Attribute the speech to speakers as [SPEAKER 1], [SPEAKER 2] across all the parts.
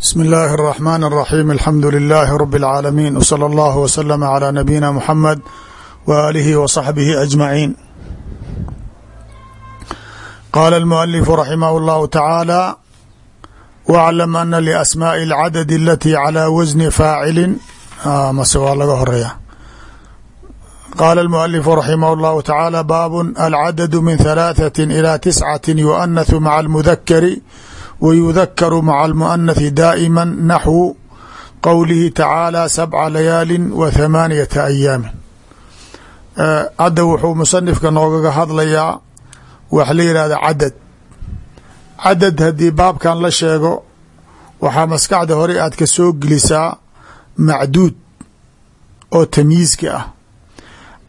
[SPEAKER 1] bsmi اllahi الرحmn الرaxيm alxamdu لilaahi rb اlcaalamiin wslى اllah wslm عlى nabiyina mxamed w alihi w صaxbihi aجmaciin qaala اlmualifu raximah اllahu tacaala wاclam ana lasmaaءi اlcadad alati calى wasni faacili mase waa laga horeeya qaala اlmualifu raximah اllahu tacaala baab alcadad min ثalaaثaة ilى tiscaة yuanath maca اlmudakari wyudakaru maca almuanathi daa'ima naxwu qowlihi tacaala sabca layaali wa thamaaniyata ayaamin hadda wuxuu musanifka noogaga hadlayaa waxa la yihahda cadad cadad haddii baabkan la sheego waxaa maskaxda hore aad ka soo gelisaa macduud oo tamyiiska ah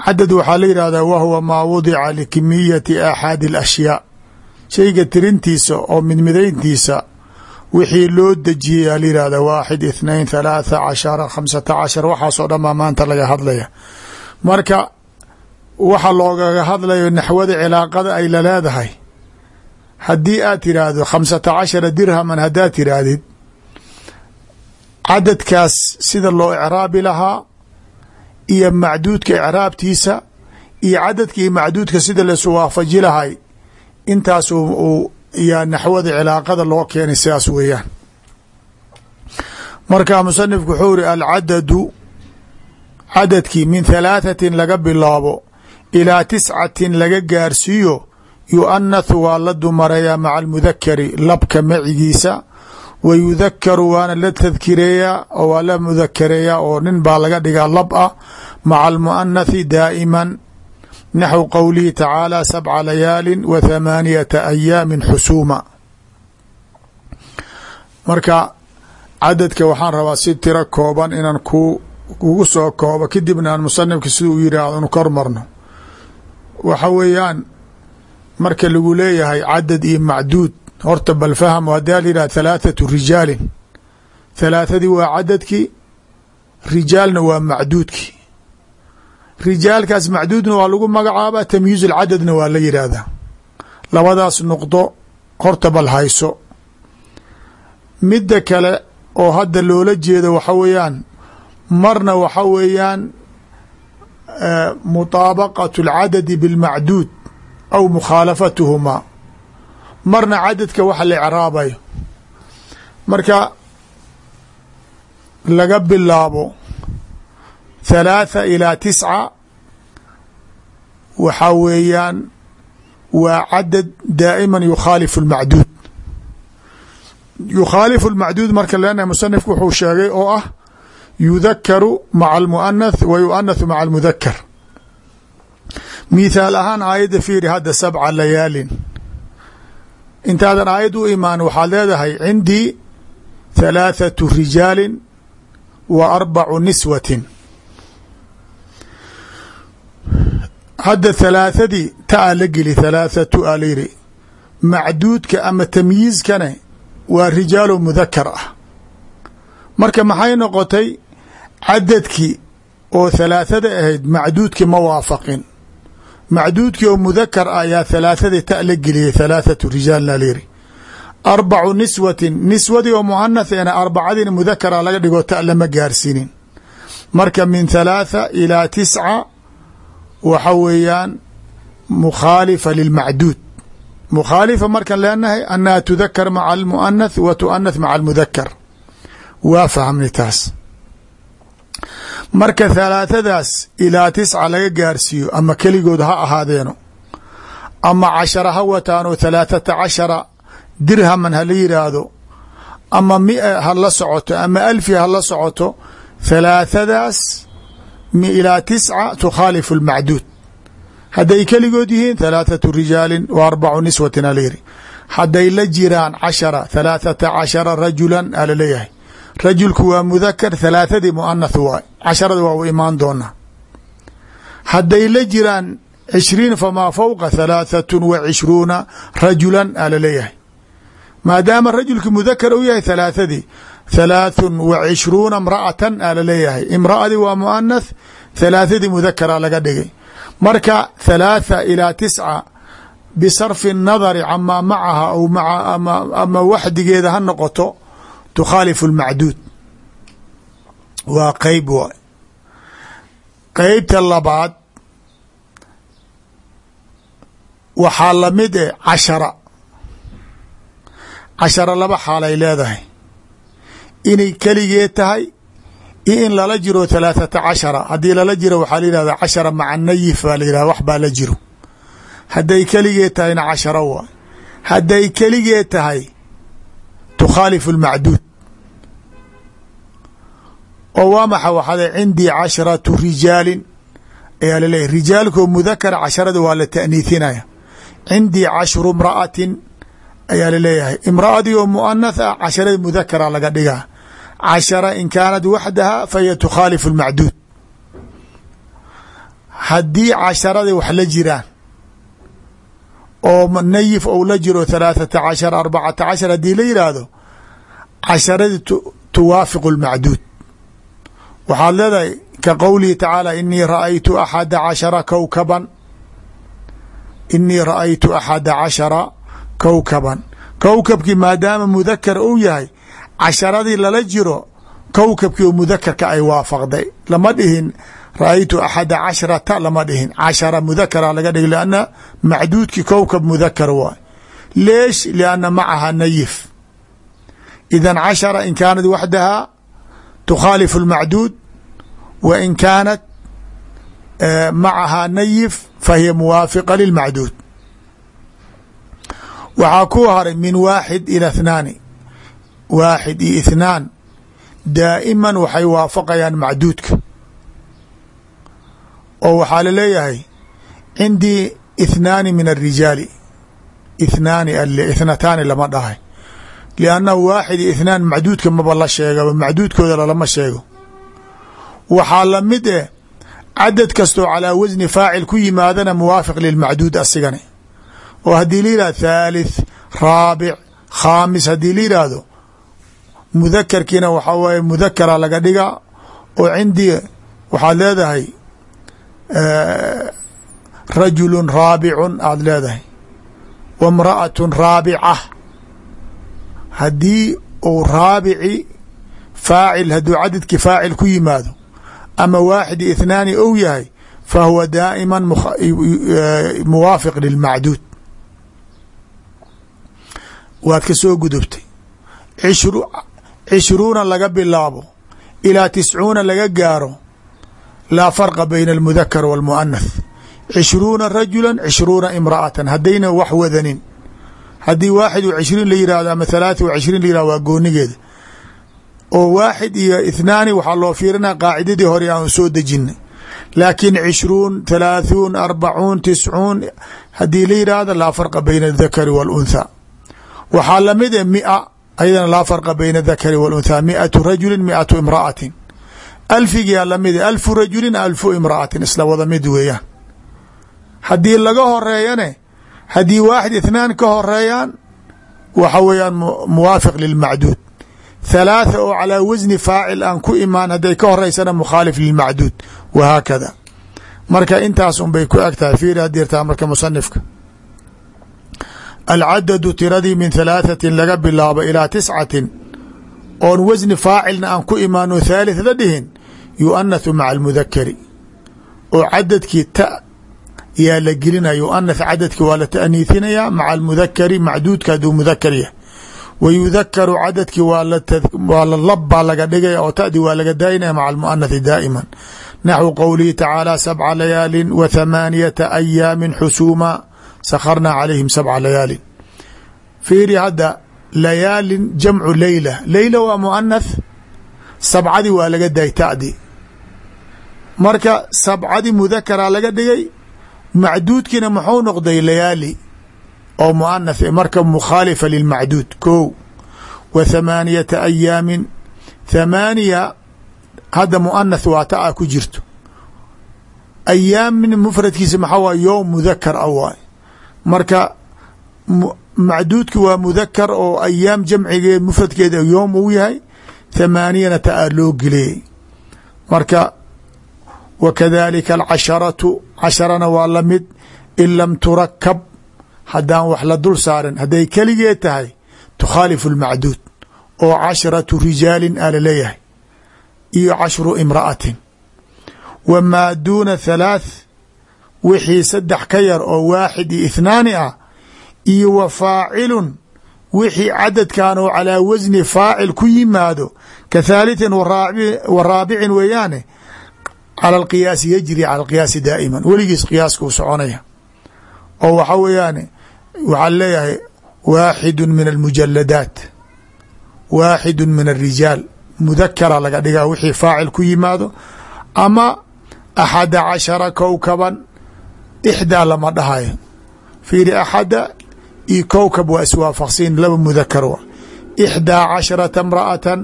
[SPEAKER 1] cadad waxaa la yihahdaa wahuwa maa wudica likimiyati aaxaadi اlashyaa shayga tirintiisa oo midmidayntiisa wixii loo dejiyey aa layihahda waaxid ithnain thalaatha cashara khamsata cashar waxaasoo dhan maanta laga hadlaya. Marka waxa loogaga hadlayo naxwada cilaaqada ay la leedahay. Haddii aad tiraahdo khamsata cashara dirhaman haddaad tiraahdid cadadkaas sida loo icraabi lahaa iyo macduudka icraabtiisa iyo cadadka iyo macduudka sida laisu waafaji lahay intaas yaa naxwada cilaaqada loo keenay sidaas weeyaan. Marka musanifku wuxuu iri alcadadu cadadkii min thalaaثatin laga bilaabo ilaa tiscatin laga gaarsiiyo yuanathu waa la dumareeyaa maca almudakari labka macigiisa wa yudakaru waana la tadkireeyaa oo waa la mudakareeyaa oo nin baa laga dhigaa lab ah maca almuanathi daa'iman naxw qowlihi tacaala sabca layaali wa thamaaniyata ayaami xusuuma marka cadadka waxaan rabaa si tiro kooban inaan ku kugu soo koobo kadibna aan musanifka sida u yidhaahdo inu kor marno. Waxa weeyaan marka lagu leeyahay cadad iyo macduud horta bal fahmo haddii la yidhah thalaathatu rijaalin. Thalaathadii waa cadadkii rijaalna waa macduudkii rijaalkaas macduudna waa lagu magacaaba tamyiiz alcadadna waa la yidhaahdaa labadaas nuqdo horta bal hayso. Midda kale oo hadda loola jeedo waxa weeyaan marna waxa weeyaan mutaabaqatu alcadadi bilmacduud aw mukhaalafatuhumaa marna cadadka waxa la icraabayo. Marka laga bilaabo thalaatha ilaa tisca waxaa weeyaan waa cadad daa'iman yukhaalifu اlmacduud yukhaalifu اlmacduud marka leenahay musanifku wuxuu sheegay oo ah yudakaru maca almuanath wa yuanathu maca almudakar mithaal ahaan aayadda fiiri hadda sabca layaalin intaadan aayad u imaan waxaad leedahay cindii thalaathatu rijaalin wa arbacu niswatin hadda thalaathadii ta a la geli thalaathatu a la yiri macduudka ama tamyiizkane waa rijaalu mudakar ah. Marka maxay noqotay cadadkii oo thalaathada ahayd macduudkii ma waafaqin. Macduudkii oo mudakar ah ayaa thalaathadii ta la geliyey thalaathatu rijaalna la yiri arbacu niswatin niswadii oo muanathena arbacadiina mudakara laga dhigo ta lama gaarsiinin. Marka min thalaatha ilaa tisca waxa weeyaan mukhaalifa lilmacduud. Mukhaalifa markan leenahay annaha tudakar maca almuanath wa tuanath maca almudakar waa fahmnay taas. Marka halaathadaas ilaa tisca laga gaarsiiyo ama keligood ha ahaadeeno ama cashara ha wataano thalaathata cashara dirhaman hala yidhaahdo ama mia ha la socoto ama alfi ha la socoto thalaathadaas ilaa tisca tukhaalifu lmacduud hadday keligood yihiin thalaathatu rijaalin wa arbacu niswatin alayiri hadday la jiraan cashara thalaathata cashara rajulan ala leeyahay rajulku waa mudakar thalaathadii muanath waay casharada waa u imaan doonaa hadday la jiraan cishriin famaa fowqa thalaathatu wa cishruuna rajulan ala leeyahay maadaama rajulki mudakar u yahay thalaathadii thalaathun wa cishruuna imra'atan ala leeyahay imra'adii waa muanath thalaathadii mudakara laga dhigay marka thalaatha ilaa tisca bisarfi الnadari camaa macaha aw maa ama waxdigeeda ha noqoto tukhaalifu اlmacduud waa qeyb waay qeybta labaad waxaa lamid eh cashara cashara laba xaalay leedahay inay keligee tahay iyo in lala jiro halaaثata cashara. Haddii lala jiro waxaa la yihahda cashara maca baa la yihahda wax baa la jiro. Hadday keligee tahayna cashara waay hadday keligee tahay tukhaalifu اlmacduud oo waa maxa waxaada cindii casharatu rijaalin. Ayaa laleeyahy rijaalkoo mudakara casharada waa la taaniithinaya cindii cashru imra'atin. Ayaa la leeyahay imra'adii oo muanath ah casharada mudakara laga dhigaa cashara in kaanat waxdaha fahiya tukhaalifu اlmacduud haddii casharadii wax la jiraan oo nayif ou la jiro halaaثata cashar arbacata cashar haddii la yidhaahdo casharadii tuwaafiqu اlmacduud waxaad leedahay ka qowlihi tacaala inii raأaytu axada cashara kowkaban inii raأaytu axada cashara kowkaban kowkabkii maadaama mudakar uu yahay casharadii lala jiro kowkabkii oo mudakarka ay waafaqday lama dhihin raأaytu axada cashrata lama dhihin cashara mudakara laga dhig lanna macduudkii kowkab mudakar waay leesh lianna macaha nayif idan cashara in kaanat waxdaha tukhaalifu اlmacduud wa in kaanat macaha nayif fahiya muwaafiqa lilmacduud waxaa ku haray min waaxid ila اthnaani waaxid iyo ithnaan daa'iman waxay waafaqayaan macduudka oo waxaa la leeyahay cindii ithnaani min الrijaali ithnaani ithnataani lama dhahay liannahu waaxid iyo ithnaan macduudka maba la sheegaba macduudkooda lalama sheego waxaa la mid eh cadad kastoo calaa wasni faacil ku yimaadana muwaafiq lilmacduud asigani oo haddii la yihahdo thalith raabic khaamis haddii la yidhaahdo mudakarkiina waxaa waaye mudakara laga dhigaa oo cindii waxaad leedahay rajulu raabicun aada leedahay wa mra'atu raabica haddii uu raabici faacil hadduu cadadkii faacil ku yimaado ama waaxid iyo ithnaani ou yahay fa huwa daa'ima muwaafiq lilmacduud. Waad ka soo gudubtay cishruuna laga bilaabo ilaa tiscuuna laga gaaro laa farqa bayna almudakar wاlmuanath cishruuna rajula cishruuna imra'atan haddayna wax wadanin haddii waaxid wa cishriin la yihahdo ama halaatha wa cishriin la yihahdo waa goonigeeda oo waaxid iyo ithnaani waxaa loo fiirinaa qaacidadii hore aan soo dejinay laakiin cishruun thalaaثuun arbacuun tiscuun haddii la yidhaahdo laa farqa bayna اdakari wاlunthaa waxaa lamid e mia ayadana laa farqa bayna اdakari wاlunthaa miatu rajuli miatu imra'atin. Alfigiyaa la mid alfu rajulin alfu imra'atin isla wada mid weeyaan. Haddii laga horeeyane haddii waaxid ithnaan ka horeeyaan waxa weeyaan muwaafiq lilmacduud thalaatha oo calaa wasni faacil aan ku imaan hadday ka horeysana mukhaalif lilmacduud wahaakada marka intaas un bay ku eg tahay fiiri hadirtaa marka alcadadu tiradii min thalaaثatin laga bilaabo ilaa tiscatin oon wasni faacilna aan ku imaano thalith la dhihin yuanathu maca almudakari oo cadadkii ta yaa la gelinaya yuanath cadadki waa la taaniithinaya maca almudakari macduudka hadduu mudakar yahay wa yudakaru cadadki waa la lab baa laga dhigaya oo tadi waa laga daayinaya maca almuanathi daa'iman naxwu qowlihi tacaala sabca layaalin wa thamaaniyata ayaamin xusuuma sakharnaa calayhim sabca layaalin. Fiiri hadda layaalin jamcu leyla leyla waa muanath sabcadii waa laga daay tadi. Marka sabcadii mudakara laga dhigay macduudkiina muxuu noqday layaali oo muanath marka mukhaalifa lilmacduud ko wa thamaaniyata ayaamin thamaaniya hadda muanath waa ta a ku jirto. Ayaamin mufradkiisa maxaa waay yowm mudakar a waay marka macduudki waa mudakar oo ayaam jamcigeed mufradkeeda yowm uu yahay thamaaniyana ta a loo geliyey marka wa kadalika alcasharatu casharana waa la mid in lam turakab haddaan wax la dul saarin hadday keligee tahay tukhaalifu lmacduud oo cashratu rijaalin a la leeyahay iyo cashru imra'atin. Wamaa duuna halaath wixii saddex ka yar oo waaxid iyo ithnaani ah iyo wa faacilun wixii cadadkan oo calaa wasni faacil ku yimaado ka thaalithin wa raabicin weeyaane cala alqiyaasi yajri cala alqiyaasi daa'iman. Weligiis qiyaaska u soconaya. Oo waxa weeyaane waxaa leeyahay waaxidu min almujaladaat waaxidu min alrijaal. Mudakara laga dhigaa wixii faacil ku yimaado ama axada cashara kowkaban ixdaa lama dhahayo fiiri axada iyo kowkab waa iswaafaqsiin laba mudakar ixdaa casharata imra'atan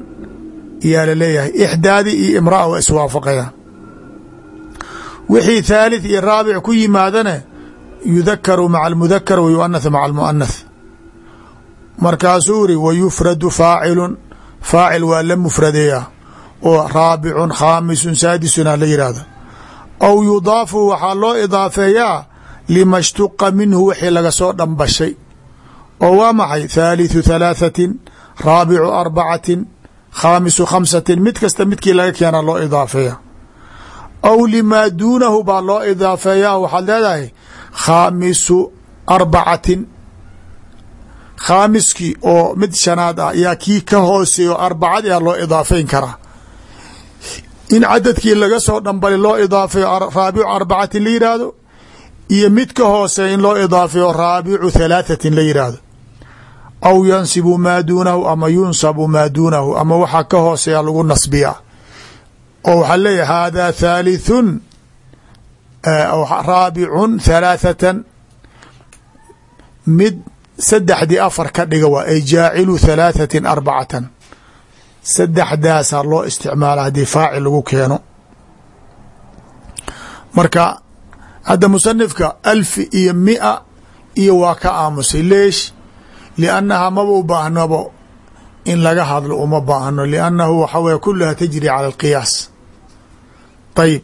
[SPEAKER 1] yaa la leeyahay ixdaadi iyo imra'a waa iswaafaqayaan wixii thalith iyo raabic ku yimaadane yudakaru maca almudakar wa yuanath maca almuanath markaasuu iri wa yufradu faacilun faacil waa la mufradeeyaa oo raabicun khaamisun saadisuna la yidhaahdo aw yudaafu waxaa loo idaafeeyaa lima shtuqa minhu wixii laga soo dhambashay. oo waa maxay? Thaalitثu thalaaثatin raabicu arbacatin khaamisu khamsatin mid kasta midkii laga keena loo idaafeeya aw limaa duunahu baa loo idaafeeyaa waxaad leedahay khaamisu arbacatin. Khaamiskii oo mid shanaad ah yaa kii ka hooseeyo arbacadi a loo idaafeyn karaa in cadadkii laga soo dhambali loo idaafeeyo raabicu arbacatin la yidhaahdo iyo mid ka hooseeya in loo idaafeeyo raabicu thalaaثatin la yidhaahdo aw yansibu maa duunahu ama yunsabu maa duunahu ama waxaa ka hooseeya lagu nasbiyaa. Oo waxaa leeyahy hada thalithun raabicun thalaathatan mid saddexdii afar ka dhiga waa ay jaacilu thalaaثatin arbacatan saddexdaasaa loo isticmaala haddii faacil lagu keeno marka hadda musanifka alfi iyo mia iyo waa ka aamusay leesh liannaha maba u baahnabo in laga hadlo uma baahno liannahu waxa weye kuluha tajri cala alqiyaas ayib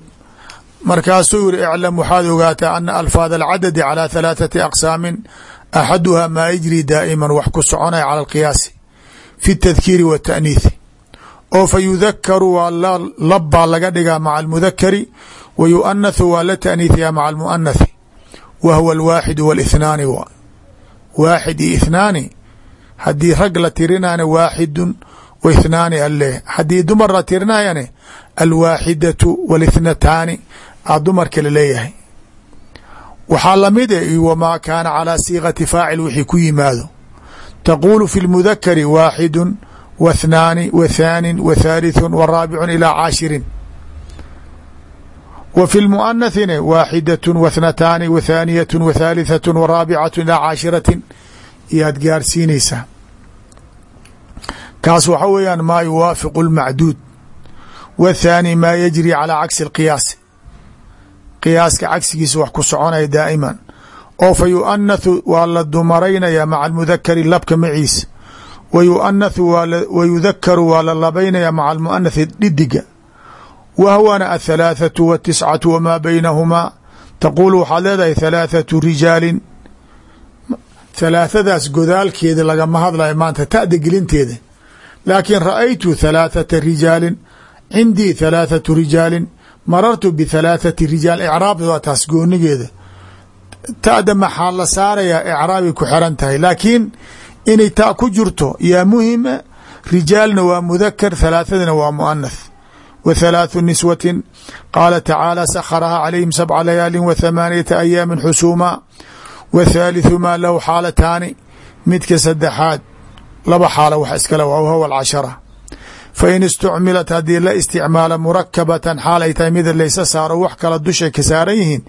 [SPEAKER 1] markaasuu yiri iclam waxaad ogaataa ana alfaad alcadadi calى halaaثati aqsaamin axaduha maa yajri daa'iman wax ku soconaya cala alqiyaasi fi اtadkiiri w اtaأniiثi oo fa yudakaru waa labbaa laga dhigaa maca almudakari wa yuanathu waa la taaniiثiyaa maca almuanathi wa huwa alwaaxidu wاlithnaani w waaxid iyo ithnaani haddii rag la tirinayana waaxidun wa ithnaani aleh haddii dumar la tirinayane alwaaxidatu wاlithnataani a dumarka laleeyahay waxaa lamid e wamaa kaana calىa siiqati faacil wixii ku yimaado taquulu fi اlmudakari waaxidu w اthnaani w thaanin w thaalitثu w raabicun ilى caashirin w fi lmuanathine waaxidaة w thnataani w thaaniyaة w thaalitثaة w raabicaة ilى caashiratin iyaad gaarsiinaysaa kaas waxa weeyaan maa yuwaafiqu اlmacduud w thaani maa yajri calى cagsi اlqiyaasi qiyaaska cagsigiisa wax ku soconaya daa'iman oo fa yuanathu waa la dumaraynaya maca almudakari labka maciisa wa yuanathu wa yudakaru waa la labaynaya maca almuanathi dhidiga wa hwana athalaathatu watiscatu wamaa baynahumaa taquulu waxaad leedahay thalaathatu rijaalin thalaathadaas godaalkeeda lagama hadlayo maanta ta'da gelinteeda laakiin ra'aytu thalaathata rijaalin cindii thalaathatu rijaalin marartu bithalaathati rijaal icraabda waa taas goonigeeda ta'da maxaa la saarayaa icraabay ku xiran tahay laakiin inay ta ku jirto. Yaa muhima rijaalna waa mudakar thalaathadina waa muanath wa thalaathu niswatin. Qaala tacaala sakharahaa calayhim sabca layaali wa thamaaniyata ayaamin xusuuma. Wa thaalithu maa lahu xaalataani. Midka saddexaad laba xaalo wax iskale waa hawa alcashara. Fain istucmilat haddii la isticmaalo murakabatan xaal ay tahay mida laysa saaro wax kala dushay ka saaran yihiin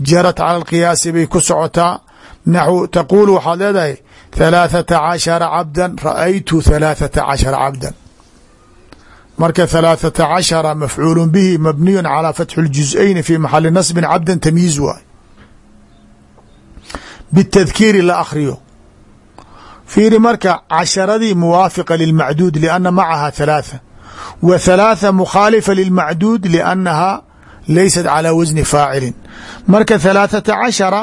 [SPEAKER 1] jarat cala alqiyaasi bay ku socotaa. Naxw taquulu waxaad leedahay halaathata cashara cabdan ra'aytu halaathata cashara cabdan marka halaathata cashara mafcuulu bihi mabniyu calaa fatxi اljuz'ayni fi maxali nasbin cabdan tamyiiz waay bitadkiiri la akhriyo fiiri marka casharadii muwaafiqa lilmacduud lianna macaha halaatha wa halaatha mukhaalifa lilmacduud liannaha laysat calaa wasni faacilin marka halaathata cashara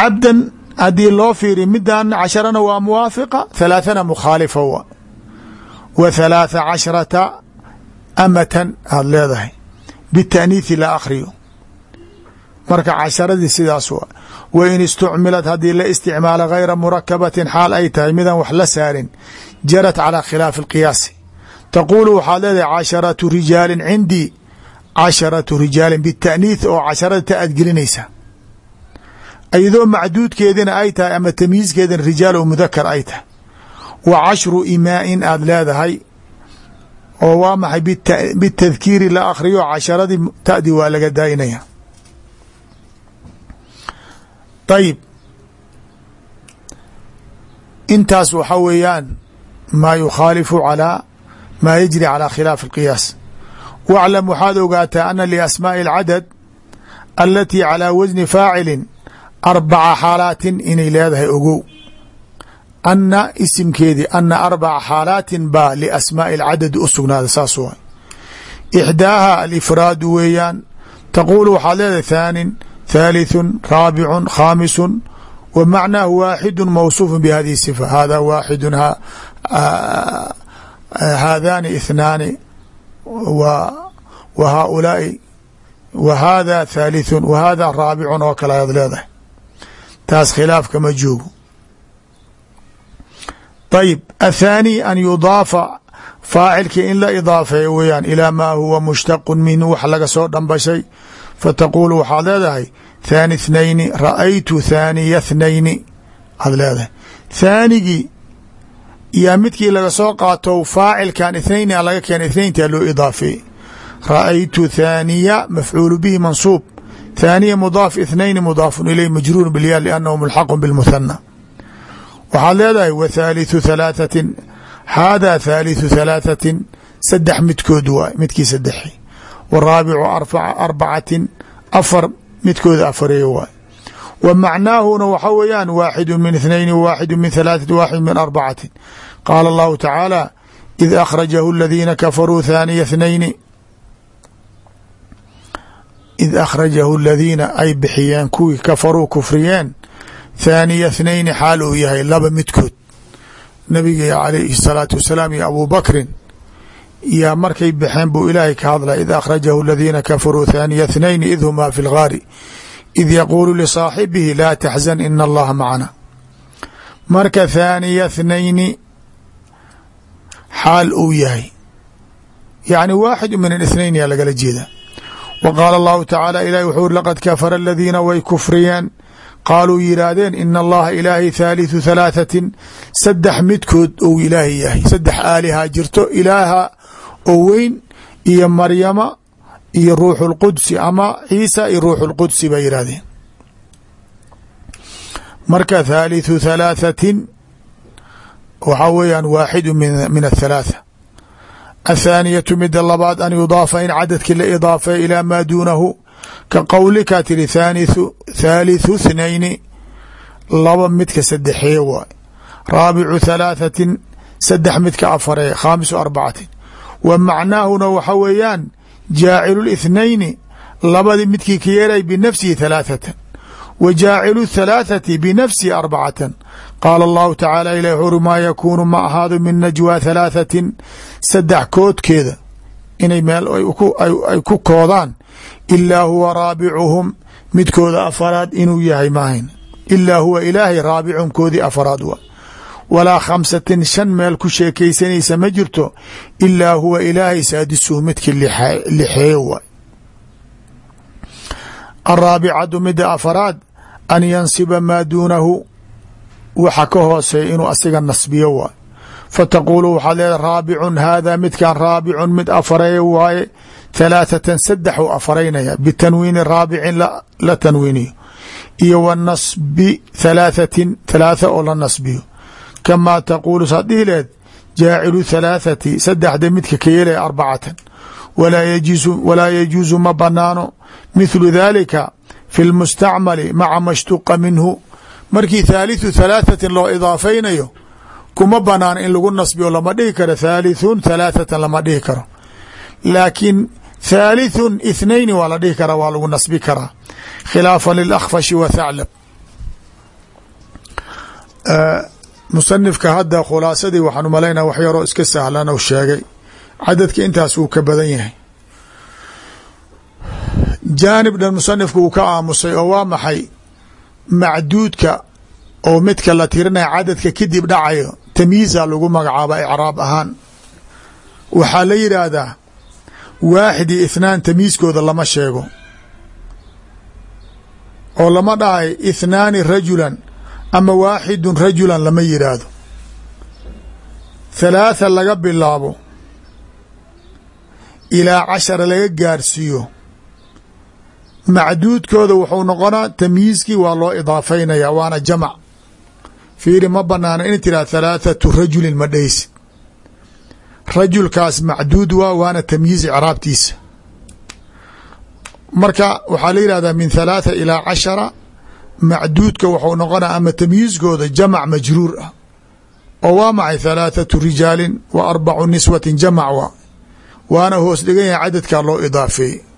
[SPEAKER 1] cabdan haddii loo fiiri midan casharana waa muwaafiqa halaathana mukhaalifa wa wa halaatha casharata amatan aada leedahay. Bita'niithi la akhriyo. Marka casharadii sidaas wa in istucmilat haddii la isticmaalo gayra murakabatin xaal ay tahay midaan wax la saarin jarat calaa khilaafi alqiyaasi taquulu waxaad leedahay casharatu rijaalin cindii casharatu rijaalin bita'niith oo casharada ta aad gelinaysa iyadoo macduudkeedina ay tahay ama tamyiizkeedina rijaal oo mudakar ay tahay wa cashru imaa'in aad leedahay oo waa maxay bitadkiiri la akhriyo casharadii ta'di waa laga daynaya ayib intaas waxa weeyaan maa yukhaalifu calaa maa yajri calaa khilaafi اlqiyaas wاclam waxaad ogaataa ana liasmaaءi اlcadad alatii calىa wasni faacilin arbaca xaalaatin inay leedahay ogow. Anna isimkeedii anna arbaca xaalaatin baa liasmaa'i alcadadi u sugnaada saas wa ixdaaha alifraadu weeyaan taquulu waxaad leedahay thaanin thaalitثun raabicun khaamisun wa macnaahu waaxidu mawsuufu bihadihi sifa. Haadaa waaxidu haadaani ithnaani wa haaulaai wa haada thaalitثun wa haada raabicun oo kale ayaad leedahay taas khilaaf kama joogo طيب الثاني أن يضاafa faacilkii in la iضaafeeyo weyaan ilىa ma huwa mushtaq minhu wax laga soo dhambashay fataqulu waxaad leedahay thaani thnayni ra'aytu thaaniya thnayni aad leedahay thaanigii yaa midkii laga soo qaato faacilkan ithnayn a laga keena ithnayntaa loo idaafeeyey ra'aytu thaaniya mafcuulu bihi mansuub thaaniya mudaaf ithnayni mudaafun iley majruur bilya liannahu mulxaqu bilmuthana waxaad leedahay thaalithu thalaahatin haadaa thaalithu thalaahatin saddex midkood waay midkii saddexi waraabicu arbacatin. Afar midkooda afareeyo waay. Wa macnaahuna waxa min ithnayni waaxidu min halaaثati waaxidu min arbacatin. Qaala allahu tacaala id akhrajahu aladiina kafaruu thaaniya thnayni id akhrajahu aladiina ay bixiyeen kuwii kafaruu kufriyeen thaaniya ithnayni xaal uu yahay laba midkood nabiga calayhi salaatu wasalaam iyo abuu bakrin yaa markay baxeen buu ilaahay ka hadla id akhrajahu aladiina kafaruu thaaniya ithnayni id humaa fi lgaari id yaquulu lisaaxibihi laa taxzan ina allaha macana marka thaaniya ithnayni xaal uu yahay yacni waaxid min ithnayni yaa lagala jeedaa wa qaala allahu tacaala ilahi wuxuu uri laqad kafara aladiina way kufriyeen qaaluu yidhaahdeen ina allaha ilaahay thaalithu thalaathatin saddex midkood ou ilaahay yahay saddex aalihaa jirto ilaaha oo weyn iyo maryama iyo ruuxu lqudsi ama ciisa iyo ruuxu lqudsi bay yidhahdeen marka thaalithu thalaathatin waxaa weeyaan waaxidu min athalaatha ahaaniyatu mida labaad an yudaafa in cadadkii la idaafa ilaa maa duunahu ka qowlikaa tiri thaaniu thaalithu thnayni laba midka saddexee waay raabicu thalaahatin saddex midka afaree khaamisu arbacatin wa macnaahuna waxa weeyaan jaacilu lithnayni labadii midkii ka yeelay binafsihi thalaathatan wa jaacilu thalaathati binafsihi arbacatan qaala allahu tacaala ilah wuxu uri maa yakuunu ma ahaado min najwaa thalaaثatin saddex koodkeeda inay meel ay ku koodaan ilaa huwa raabicuhum midkooda afaraad inuu yahay maahayn ilaa huwa ilaahay raabicum koodii afaraad waa walaa khamsatin shan meel ku sheekaysanaysa ma jirto ilaa huwa ilaahay saadisuhu midkii lixeeyo waay araabicatu mida afaraad an yansiba maa duunahu waxa ka hooseeya inuu asiga nasbiyo waay fataquulu waxaad leedahay raabicun haadaa midkan raabicun mid afareeya waaye thalaathatan saddex u afaraynaya bitanwiini raabicin la tanwiiniyo. Iyo wa nasbi thalaahatin thalaatha oo la nasbiyo. Kamaa taquulu saad dhihi lehed jaacilu thalaathati saddexda midka ka yeelaya arbacatan. Walaa yajuusu ma banaano mithlu dalika fi lmustacmali maca mashtuqa minhu markii thaalithu thalaahatin loo idaafaynayo kuma banaan in lagu nasbiyo lama dhihi karo thalithun thalaathatan lama dhihi karo. Laakiin thalithun ithnayni waa la dhihi karaa waa lagu nasbi karaa. Khilaafan lilakhfashi wa thaclab musanifka hadda khulaasadii waxaan umalaynaa wax yaroo iska sahlan u sheegay. Cadadka intaas wuu ka badan yahay. Jaanib dhan musanifku uu ka aamusay oo waa maxay? Macduudka oo midka la tirinaya cadadka kadib dhacayo tamyiiza lagu magacaaba icraab ahaan. Waxaa la yidhaahdaa waaxid iyo ithnaan tamyiiskooda lama sheego. Oo lama dhahay ithnaani rajulan ama waaxidun rajulan lama yidhaahdo thalaatha laga bilaabo ilaa cashara laga gaarsiiyo macduudkooda wuxuu noqonaa tamyiiskii waa loo idaafeynaya waana jamac. Fiiri ma banaana in tiraa thalaathatu rajulin ma dheysid rajulkaas macduud waa waana tamyiiz icraabtiisa marka waxaa la yihahdaa min thalaatha ilaa cashara macduudka wuxuu noqonaa ama tamyiizkooda jamac majruur ah. Oo waa macay thalaathatu rijaalin wa arbacu niswatin jamac waa. Waana hoos dhigan yahay cadadkaa loo idaafeeyey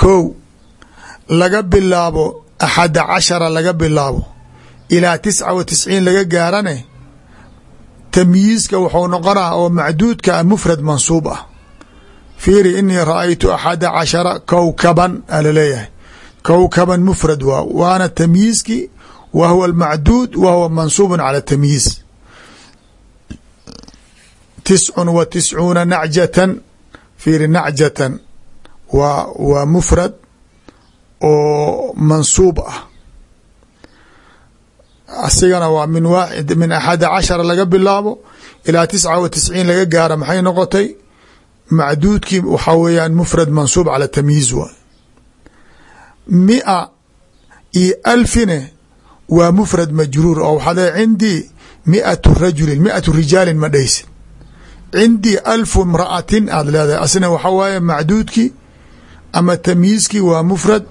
[SPEAKER 1] kow laga bilaabo axada cashara laga bilaabo ilaa tisca wa tisciin laga gaarane tamyiizka wuxuu noqonaa oo macduudka a mufrad mansuub ah. Fiiri inii ra'aytu axada cashara kowkaban a la leeyahay kowkaban mufrad waa waana tamyiizki wa huwa almacduud wa huwa mansuubun cala tamyiiz. Tiscun wa tiscuuna nacjatan fiiri nacjatan waa waa mufrad oo mansuub ah. Asigana waa min waaxid min axada cashara laga bilaabo ilaa tisca wa tisciin laga gaara maxay noqotay? Macduudkii waxaa weeyaan mufrad mansuub cala tamyiiz waay. Mia iyo alfine waa mufrad majruur oo waxaa le cindii miatu rajulin miatu rijaalin ma dheysid cindii alfu mra'atin aad leedahay asna waxaa waaye macduudkii ama tamyiizkii waa mufrad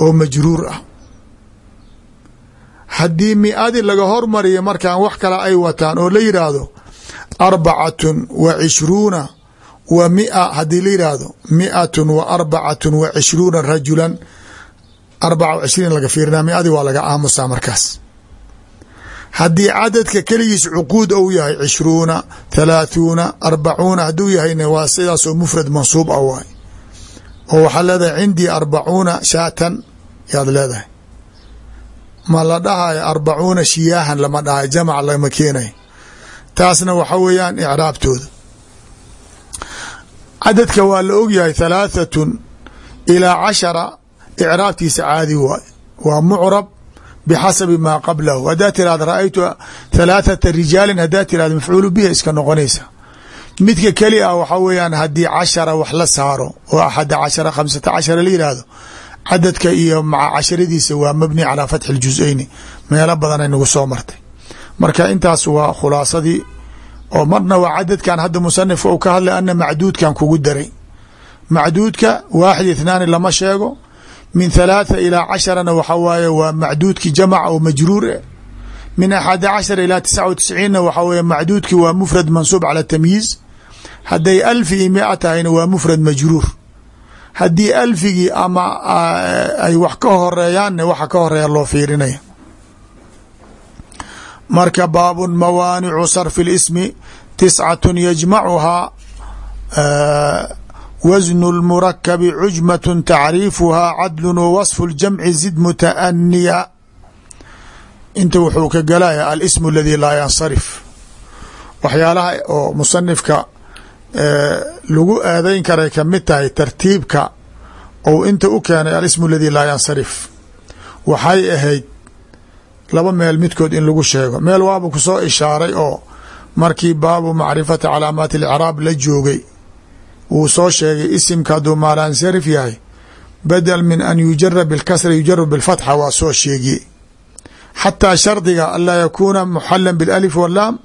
[SPEAKER 1] oo majruur ah. Haddii mi-adi laga hormariyo markaan wax kale ay wataan oo la yidhaahdo arbacatun wa cishruuna wa mia haddii la yidhaahdo miatun wa arbacatun wa cishruuna rajulan arbaca cishriin laga fiirina mi-adi waa laga aamusaa markaas. Haddii cadadka keligiis cuquud ou yahay cishruuna thalaathuna arbacuuna hadduu yahayna waa sidaasoo mufrad mansuub ah waay oo waxaa leedahay cindii arbacuuna shaatan yaad leedahay. Ma la dhahayo arbacuuna shiyaahan lama dhahayo jamac lama keenayo taasna waxa weeyaan icraabtooda. Cadadka waa la ogyahay thalaathatu ilaa cashara icraabtiisa caadi waay. Waa mucrab bxasabi maa qablahu. Haddaa tirahda ra'aytu thalaathata rijaalin haddaa tirahda mafcuulu biha iska noqonaysa midka keli ah waxaa weeyaan haddii cashara wax la saaro oo axada cashara khamsata cashara la yidhaahdo cadadka iyo maca casharadiisa waa mabni calaa fatxi ljus-eyni meelo nagu soo martay. Marka intaas waa khulaasadii oo marna waa cadadkan hadda musanifka uu ka hadlay ana macduudkan kugu daray. Macduudka waaxid ithnaani lama sheego min thalaatha ilaa casharana waxa waaye waa macduudki jamac oo majruur eh. Min axada cashara ilaa tisca wa tisciinna waxaa weye waa mufrad mansuub cala tamyiiz hadday alfi iyo mia tahayna waa mufrad majruur haddii alfigii ama ay wax ka horeeyaanne waxa ka horeeya loo fiirinaya marka baabun mawaanicu sarfi اlismi tiscatun yajmacuhaa wasnu اlmurakabi cujmaة tacriifuhaa cadlu wwaصfu اljamci zid mutaaniya inta wuxuu ka galaya alismu aladi laa yansarif waxyaalaha oo musanifka lagu eedeyn karay ka mid tahay tartiibka ou inta u keenay alismu aladi laa yansarif. Waxay ahayd laba meel midkood in lagu sheego. Meel waaba ku soo ishaaray oo markii baabu macrifati calaamaati اlcraab la joogay wuu soo sheegay isimka hadduu maalansarif yahay badel min an yujara bilkasra yujaru bilfatxa waa soo sheegiye xataa shardiga anlaa yakuuna muxala bilalif walaam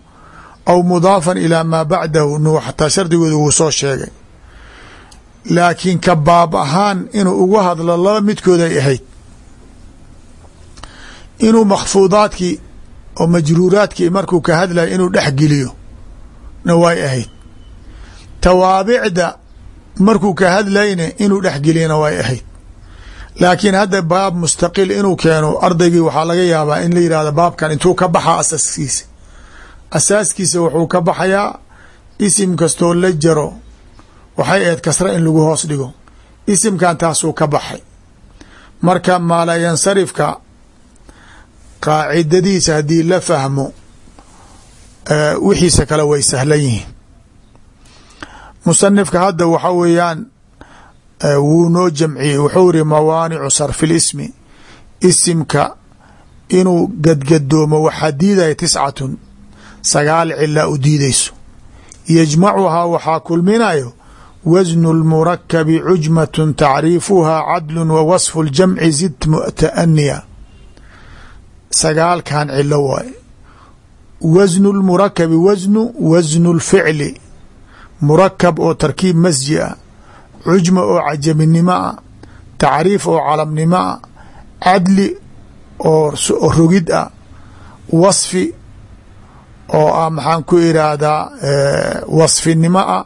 [SPEAKER 1] aw mudaafan ilaa maa bacdahu nu xataa shardigooda wuu soo sheegay laakiin ka baab ahaan inuu ugu hadlo laba midkooday ahayd inuu makhfuudaadkii oo majruuraadkii markuu ka hadlaya inuu dhex geliyo na way ahayd tawaabicda markuu ka hadlayne inuu dhexgeliyana way ahayd laakiin hadda baab mustaqil inuu keeno ardaygii waxaa laga yaabaa in la yihahdo baabkan intuu ka baxa asaaskiisa asaaskiisa wuxuu ka baxayaa isim kastoo la jaro. Waxay ahayd kasra in lagu hoos dhigo. Isimkan taasuu ka baxay. Marka maalayansarifka qaacidadiisa haddii la fahmo wixiisa kale way sahlan yihiin. Musanifka hadda waxa weeyaan wuu noo jamciyey. Wuxuu iri mawaanicu sarfi lismi isimka inuu gadgadoomo waxaa diidaya tiscatun sagaal cilaa u diidayso. Yajmacuhaa waxaa kulminayo wasnu اlmurakabi cujmatun tacriifuhaa cadlu wa wasfu اljamci zid muta'aniya sagaalkan cilo waaye wasnu lmurakabi wasnu wasnu lficli murakab oo tarkiib masji a cujma oo cajaminimo a tacriif oo calamnimo a cadli oo rogid ah. Wasfi oo ah maxaan ku iraahdaa wasfinimo ah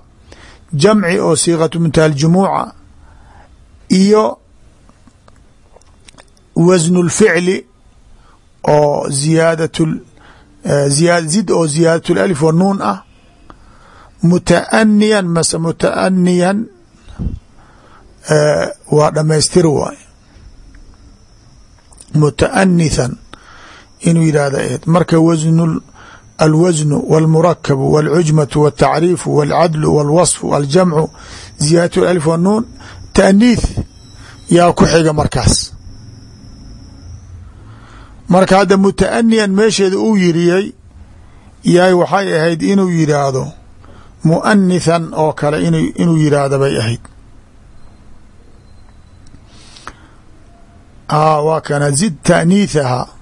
[SPEAKER 1] jamci oo siiqatu muntaha ljumuuca iyo wasnu lficli oo ziyaadat zid oo ziyaadat lalif wa nuun ah mutaaniyan mase mutaaniyan waa dhamaystir waay. Mutaanithan inuu yidhahda eed. Marka wasnu alwasnu wاlmurakabu wاlcujmatu wاtacriifu wاlcadlu wاlwaصfu aljamcu ziyaadat alif wanuun taaniith yaa ku xiga markaas marka hadda mutaaniyan meesheeda uu yiriyey yaay waxay ahayd inuu yidhaahdo muanithan oo kale inuu yidhaahda bay ahayd waa kana zid taaniithaha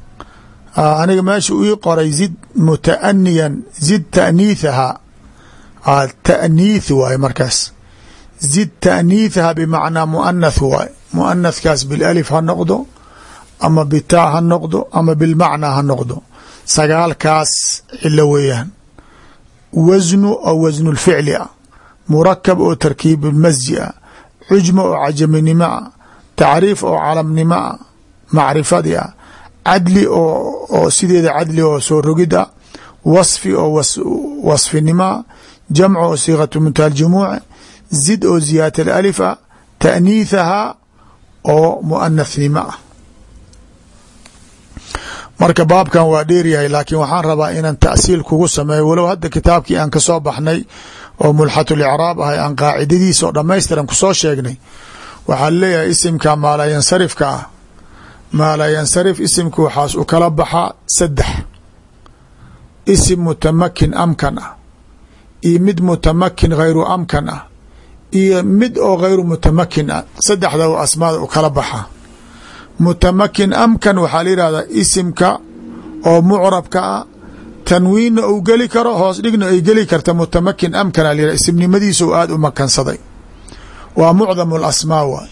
[SPEAKER 1] aniga meesha ii qoray zid mutaaniyan zid taaniithaha taaniith waay markaas. Zid taaniithaha bimacnaa muanath waay muanathkaas bilalif ha noqdo ama bitaa ha noqdo ama bilmacnaa ha noqdo. Sagaalkaas cilo weeyaan. Wasnu oo wasnu lficli ah murakab oo tarkiib masji ah cujma oo cajaminimo ah tacriif oo calamnimo ah macrifadi ah cadli oo sideeda cadli oo soo rogid ah wasfi oo wasfinimo ah jamc oo siiqatu muntaha ljumuuc zid oo alif ah taaniithaha oo muanathnimo ah marka baabkan waa dheeryahay laakiin waxaan rabaa inaan ta'siil kugu sameeyo. Walow hadda kitaabkii aan ka soo baxnay oo mulxatulicraab ahay aan qaacidadiisa oo dhammaystiran ku soo sheegnay waxaa leeyahay isimka maalayansarifka ah maalayansarif isimka waxaas u kala baxaa saddex. Isim mutamakin amkan ah iyo mid mutamakin hayru amkan ah iyo mid oo hayru mutamakin ah saddexda asmaada u kala baxaa mutamakin amkan waxaa la isimka oo mucrabka ah tanwiinna uu geli karo hoos dhigna ay geli karta mutamakin amkan a la isimnimadiisa u aada u makansaday. Waa mucdam alasmaa waay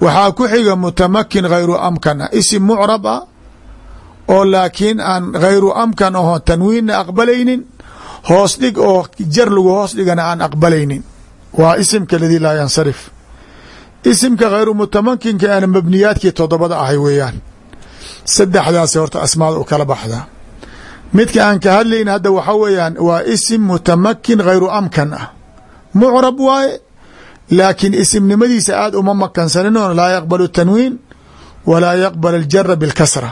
[SPEAKER 1] waxaa ku xiga mutamakin hayru amkan. Ah isim mucrab ah oo laakiin aan hayru amkan aho tanwiinna aqbalaynin hoos dhig oo jar lagu hoos dhigana aan aqbalaynin. Waa isimka ladii laa yansarif. Isimka khayru mutamakinka ana mabniyaadkii todobada ahay weeyaan. Saddexdaas horta asmaada u kala baxdaa midka aan ka hadlayn hadda waxa weeyaan waa isim mutamakin khayru amkan ah. Mucrab waaye laakiin isimnimadiisa aada uma makansanin oo laa yaqbalu tanwiin walaa yaqbal aljara bilkasra.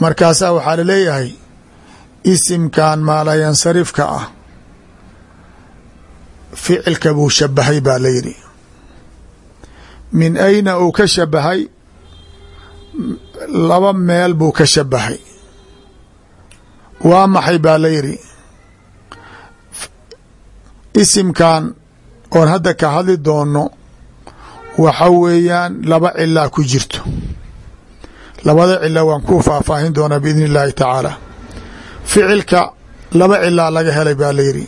[SPEAKER 1] Markaasaa waxaa la leeyahay isimkan maalayansarifka ah ficilka buu shabahay baa la yidhi. Min ayna uu ka shabahay laba meel buu ka shabahay waa maxay baa la yidhi isimkan oon hadda ka hadli doono waxa weeyaan laba cilaa ku jirto. Labada cila waan ku faahfaahin doonaa biidni illaahi tacaala. Ficilka laba cilaa laga helay baa la yidhi.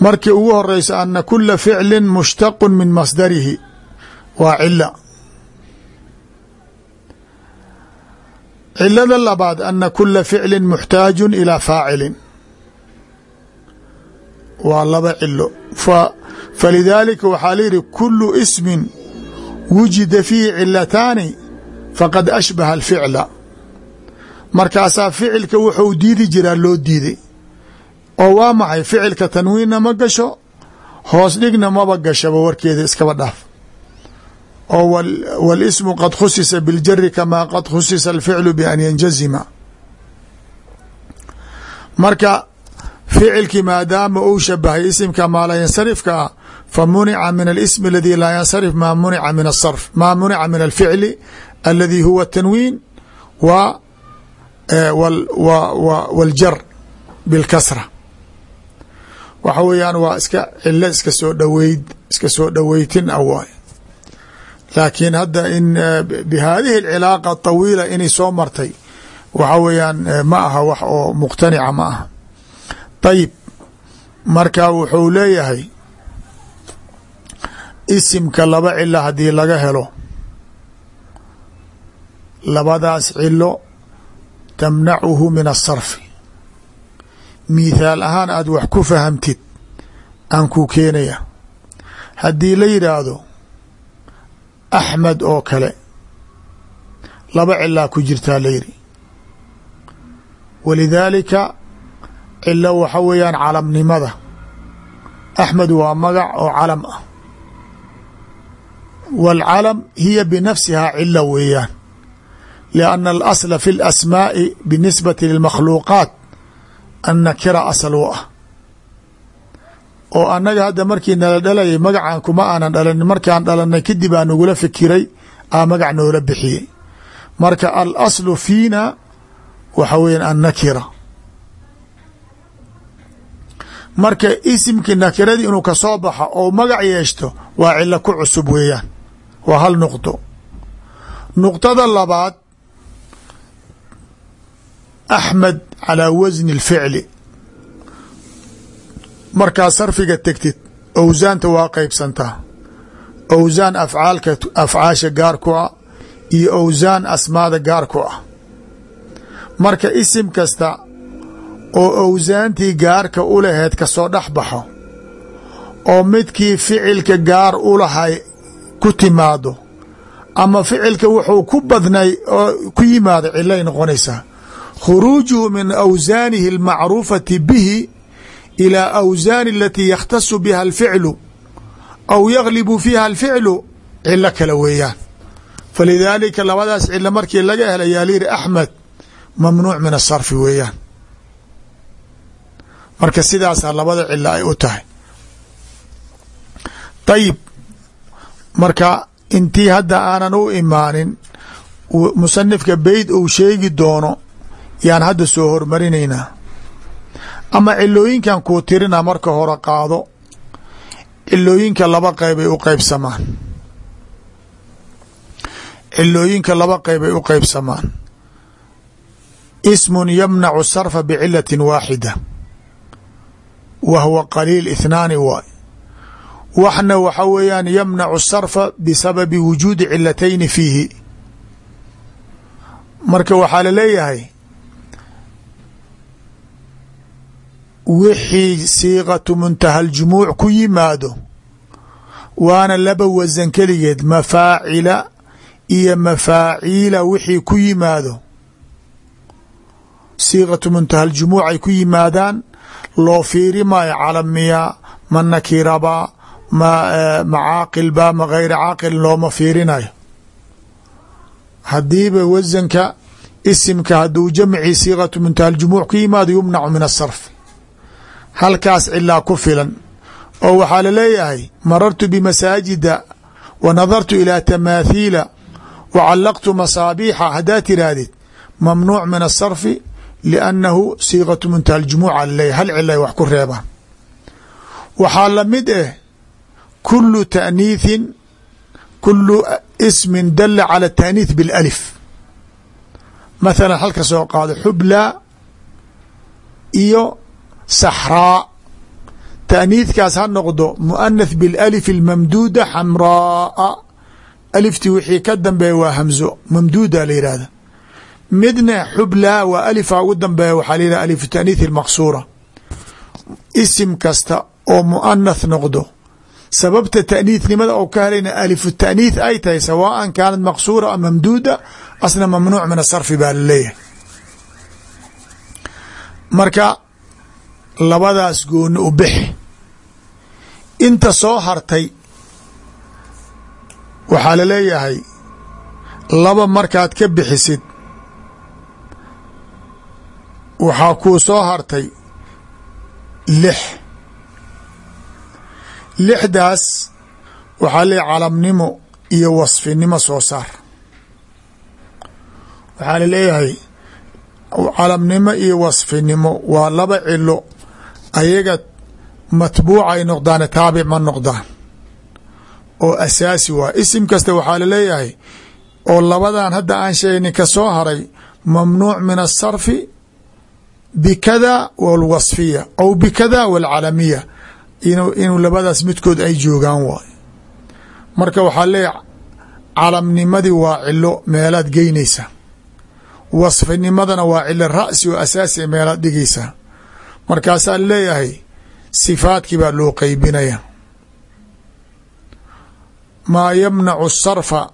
[SPEAKER 1] Markii ugu horeysa ana kula ficli mushtaqu min masdarihi. Waa cila cilada labaad ana kula ficli muxtaaju ilaa faacilin waa laba cilo falidaalika waxaa layihi kulu ismin wujida fiihi cilataani faqad ashbaha alficla. Markaasaa ficilka wuxuu diidi jiraa loo diiday. Oo waa maxay? Ficilka tanwiinna ma gasho hoos dhigna maba gashaba warkeeda iskaba dhaaf. Oo wاlsmu qad khusisa biاljari kamaa qad khusisa alficlu ban yanjazima. Marka ficilkii maadaama uu shabahay isimka maa layansarifka ah fa munica min alsm aladi laa yansarif maa munica min asarf maa munica min alficli aladi huwa tanwiin wa e, waljar bilkasra waxa weeyaan waa iska cilo iska soo dhaweyd iska soo dhaweytin ah a waay laakiin hadda in e, bihaadihi alcilaaqa aطawiila inay soo martay waxa weeyaan e, ma aha wax oo muqtanica ma aha ayib marka wuxuu leeyahay isimka laba cilo haddii laga helo. Labadaas cilo tamnacuhu min asarfi mithaal ahaan aad wax ku fahamtid aan kuu keenaya. Haddii la yidhaahdo axmed oo kale laba cilaa ku jirtaa la yidhi. Walidaalika cilo waxa weeyaan calamnimada axmed waa magac oo calam ah wاlcalam hiya binafsihaa cilo weeyaan lianna alasla fi اlasmaaءi binisbati lilmakhluuqaat annakira asal u ah oo annaga hadda markii nala dhalayay magacan kuma aanan dhalanin markaan dhalanay kadib aa nagula fikiray aa magac noola bixiyey marka alaslu fiina waxa weeyaan annakira marka isimkii nakiradii inuu ka soo baxo ou magac yeeshto waa cilo ku cusub weeyaan. Waa hal nuqdo. Nuqdada labaad axmed calaa wasni اlficli markaa sarfiga tegtid owsaanta waa qeybsantaa owsaan afcaalka afcaasha gaar ku ah iyo owsaan asmaada gaar ku ah. Marka isim kasta oo owsaantii gaarka u laheed ka soo dhex baxo oo midkii ficilka gaar u lahay ku timaado ama ficilka wuxuu ku badnay oo ku yimaado cilay noqonaysaa khuruujuhu min awsaanihi almacruufati bihi ilaa awsaani alatii yakhtasu biha alficlu aw yaglibu fiiha alficlu cilo kale weeyaan. Falidaalika labadaas cilo markii laga helay yaa layidhi axmed mamnuuc min asarfi weeyaan marka sidaasaa labada cilo ay u tahay. Dayib marka intii hadda aanan u imaanin musanifka beyd uu sheegi doono yaan hadda soo hormarinaynaa. Ama cilooyinkan kuu tirina marka hore qaado cilooyinka laba qeybay u qeybsamaan cilooyinka laba qeybay u qeybsamaan ismun yamnacu sarfa bicilatin waaxida wa huwa qaliil ithnaani waay waxna waxa weeyaan yamnacu sarfa bisababi wujuudi cilatayni fiihi marka waxaa la leeyahay wixii siiqatu muntaha ljumuuc ku yimaado waana laba wasan keligeed mafaacila iyo mafaaciila wixii ku yimaado siiqatu muntaha ljumuuc ay ku yimaadaan loo fiiri maayo calamiya ma nakiraba ma macaaqilba ma gayra caaqilin looma fiirinayo. Haddiiba wasanka isimka hadduu jamcii siiqatu muntaha ljumuuc ku yimaado yumnacu min asarf halkaas cilaa ku filan. Oo waxaa la leeyahay marartu bimasaajida wa nadartu ilaa tamaathiila wa callaqtu masaabiixa haddaa tiraahdid mamnuuc min asarfi liannahu siiqatu muntaha ljumuuca laleeyahy hal cilay wax ku reebaan waxaa la mid ah kulu taaniithin kulu ismin dala cala taaniith bilalif mathalan halka soo qaado xublaa iyo saxraa taaniithkaas ha noqdo muanath bilalif almamduuda xamraaa aliftii wixii ka dambeeya waa hamzo mamduuda la yidhaahda midna xublaa waa alifa ugu dambeeya waxaa la yihah alifu taaniith اlmaqsuura isim kasta oo muanath noqdo. Sababta taaniithnimada ou ka helayna alifu taaniith ay tahay sawaan kaanat maqsuura am mamduuda asna mamnuuc min asarfi baa la leeyahay marka labadaas gooni u bixi. Inta soo hartay waxaa la leeyahay laba markaad ka bixisid waxaa kuu soo hartay lix. Lixdaas waxaa leeyahy calamnimo iyo wasfinimo soo saar. Waxaa la leeyahay calamnimo iyo wasfinimo waa laba cilo ayaga matbuuc ay noqdaan taabic ma noqdaan. Oo asaasi waa isim kasta waxaa la leeyahay oo labadan hadda aan sheegni ka soo haray mamnuuc min asarfi bikada walwasfiya aw bikada walcalamiya. Inuu labadaas midkood ay joogaan waay. Marka waxaa leeyahay calamnimadii waa cilo meelaad geynaysa. Wasfinimadana waa cilo ra'si oo asaasi meelaad dhigaysaa markaasaa leeyahay sifaadkii baa loo qeybinaya maa yamnacu asarfa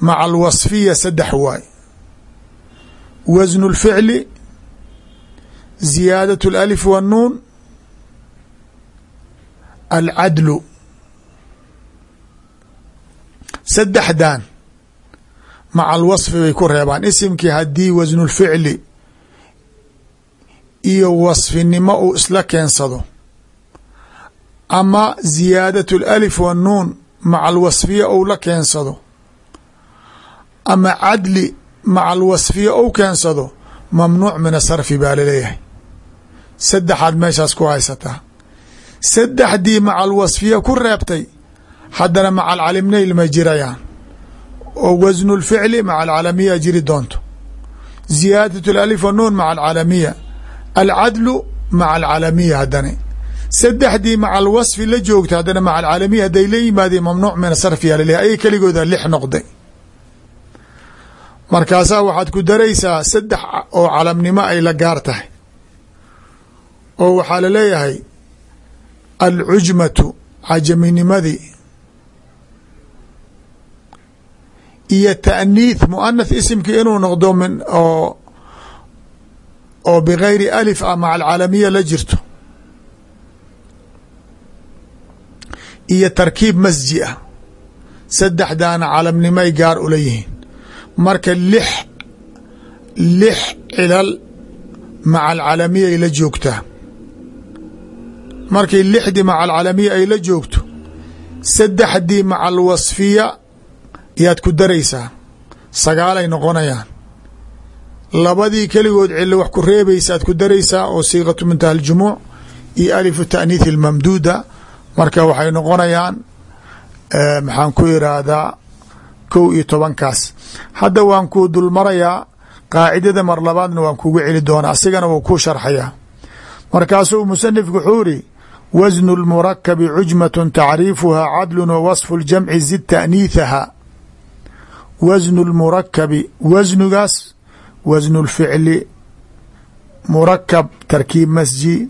[SPEAKER 1] maca alwasfiya saddex waay. Wasnu اlficli ziyaadaة اlalif wanuun alcadlu saddexdan maca alwasfi bay ku reebaan isimkii haddii wasnu lficli iyo wasfinimo uu isla keensado ama ziyaadaة اlalif wanuun maca alwasfiya ou la keensado ama cadli maca alwasfiya ou keensado mamnuuc min asarfi baa laleeyahay saddexaad meeshaas ku haysataa saddexdii maca alwasfiya ku reebtay haddana maca alcalimnail ma jirayaan. Oo wasnu lficli maca alcalamiya jiri doonto. Ziyaadat alif wanuun maca alcalamiya alcadlu maca alcalamiya haddana saddexdii maca alwasfi la joogta haddana maca alcaalamiya hadday la yimaadeen mamnuuc min asarfi yaa laleeyahy ayay keligooda lix noqday. Markaasaa waxaad ku daraysaa saddex oo calamnimo ay la gaar tahay oo waxaa la leeyahay alcujmatu cajaminimadii iyo taaniith muanath isimkii inuu noqdo min oo oo bigayri alif ah maca alcaalamiya la jirto iyo tarkiib masji ah saddexdaana calamnimay gaar ula yihiin marka lix lix cilal maca alcalamiya ay la joogtaa markay lixdii maca alcalamiya ay la joogto saddexdii maca alwasfiya yaad ku daraysaa. Sagaalay noqonayaan. Labadii keligood cilo wax ku reebaysaad ku daraysaa oo siiqatu muntaha aljumuuc iyo alifu taaniith almamduuda marka waxay noqonayaan maxaan ku iraahdaa kow iyo tobankaas. Hadda waan kuu dulmarayaa qaacidada mar labaadna waan kugu celi doonaa asigana wuu kuu sharxayaa. Markaasuu musanifku wuxuu iri wasnu lmurakabi cujmaة tacriifuha cadlu wa wasfu اljamci zid taaniithaha wasnu lmurakabi wasnugaas wasnu lficli murakab tarkiib masji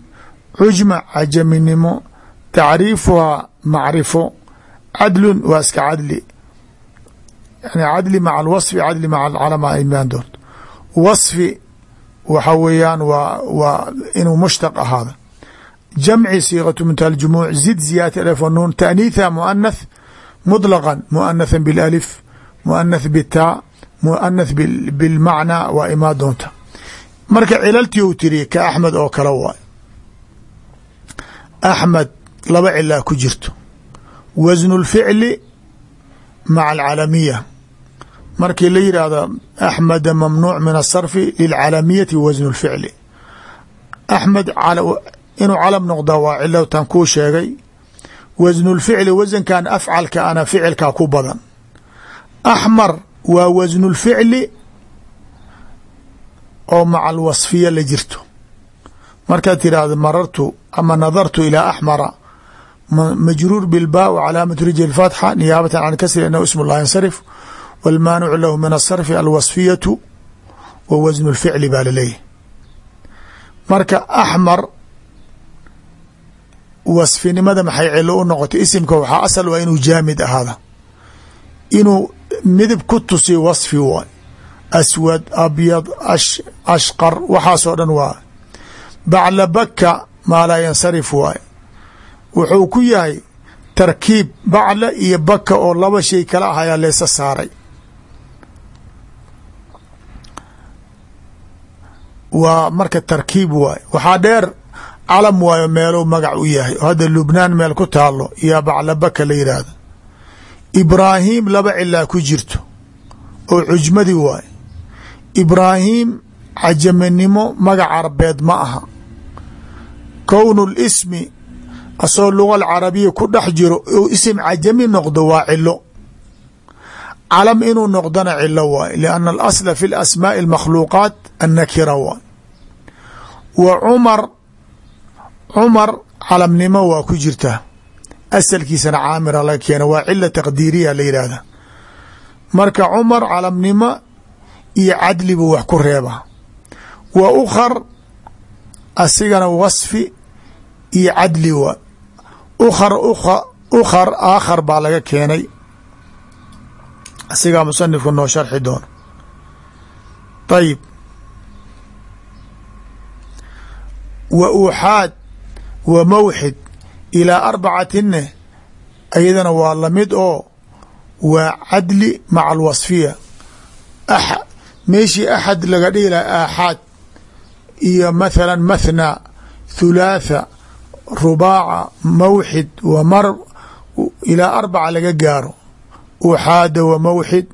[SPEAKER 1] cujma cajaminimo tacriifuhaa macrifo cadlun waa iska cadli cadli maca alwasfi cadli maca alcalama imaan doonto wasfi waxa weeyaan waa waa inuu mushtaq ahaado jamci siiqatu muntaha aljumuuc zid ziyaadati alif wanuun taaniitha muanath muطlaqan muanatha bilalif muanath bitaa muanath bilmacnaa waa imaan doonta marka cilaltii uu tiri ka axmed oo kale waay axmed laba cilaa ku jirto wasnu اlficli maca alcalamiya markii la yidhaahdo axmeda mamnuuc min asarfi lilcalamiyati wasnu اlficli axmed inuu calam noqdaa waa cilo tan kuu sheegay wasnu اlficli wasankan afcalka ana ficilkaa ku badan axmar waa wasnu اlficli oo maca alwasfiya la jirto markaad tiraahdo marartu ama nadartu ilaa axmara majruur bilba w calaamat rijl fatxa niyaabatan can kasri inahu ism llah yansarif wاlmaanicu lahu min asarfi alwasfiyatu wa wasnu اlficli baa laleeyahy marka axmar wasfinimada maxay cilo u noqotay? Isimka waxaa asal waa inuu jaamid ahaada. Inuu midib ku tusiyo wasfi waay aswad abyad ashqar waxaasoo dhan waa. Bacla baka maa yansarif waay wuxuu ku yahay tarkiib bacla iyo baka oo laba shay kala ah ayaa leesa saaray. Waa marka tarkiib waay waxaa dheer calam waayo meeluu magac u yahay. oo hadda lubnaan meel ku taalo yaa bacla baka la yidhaahdo ibraahim laba cilaa ku jirto oo cujmadii waay ibraahim cajaminimo magac carabeed ma aha. Kownu lismi asoo luga alcarabiya ku dhex jiro ou isim cajami noqdo waa cilo calam inuu noqdona cilo waay lianna alasla fi lasmaaءi اlmakhluuqaat annakira waay wa cumar cumar calamnimo waa ku jirtaa asalkiisana caamira laga keena waa cila taqdiiriya la yidhaahda marka cumar calamnimo iyo cadli buu wax ku reebaa wa ukhar asigana wasfi iyo cadli waa ukhar ukhar aakhar baa laga keenay. Asigaa musanifku noo sharxi doono. Ayib wa uxaad wa mawxid ilaa arbacatine ayadana waa la mid oo waa cadli maca alwasfiya meeshii axad laga dhihi laha aaxaad iyo mathala mathna thulaatha rubaaca mawxid wa mar ilaa arbaca laga gaaro. Uxaada wa mawxid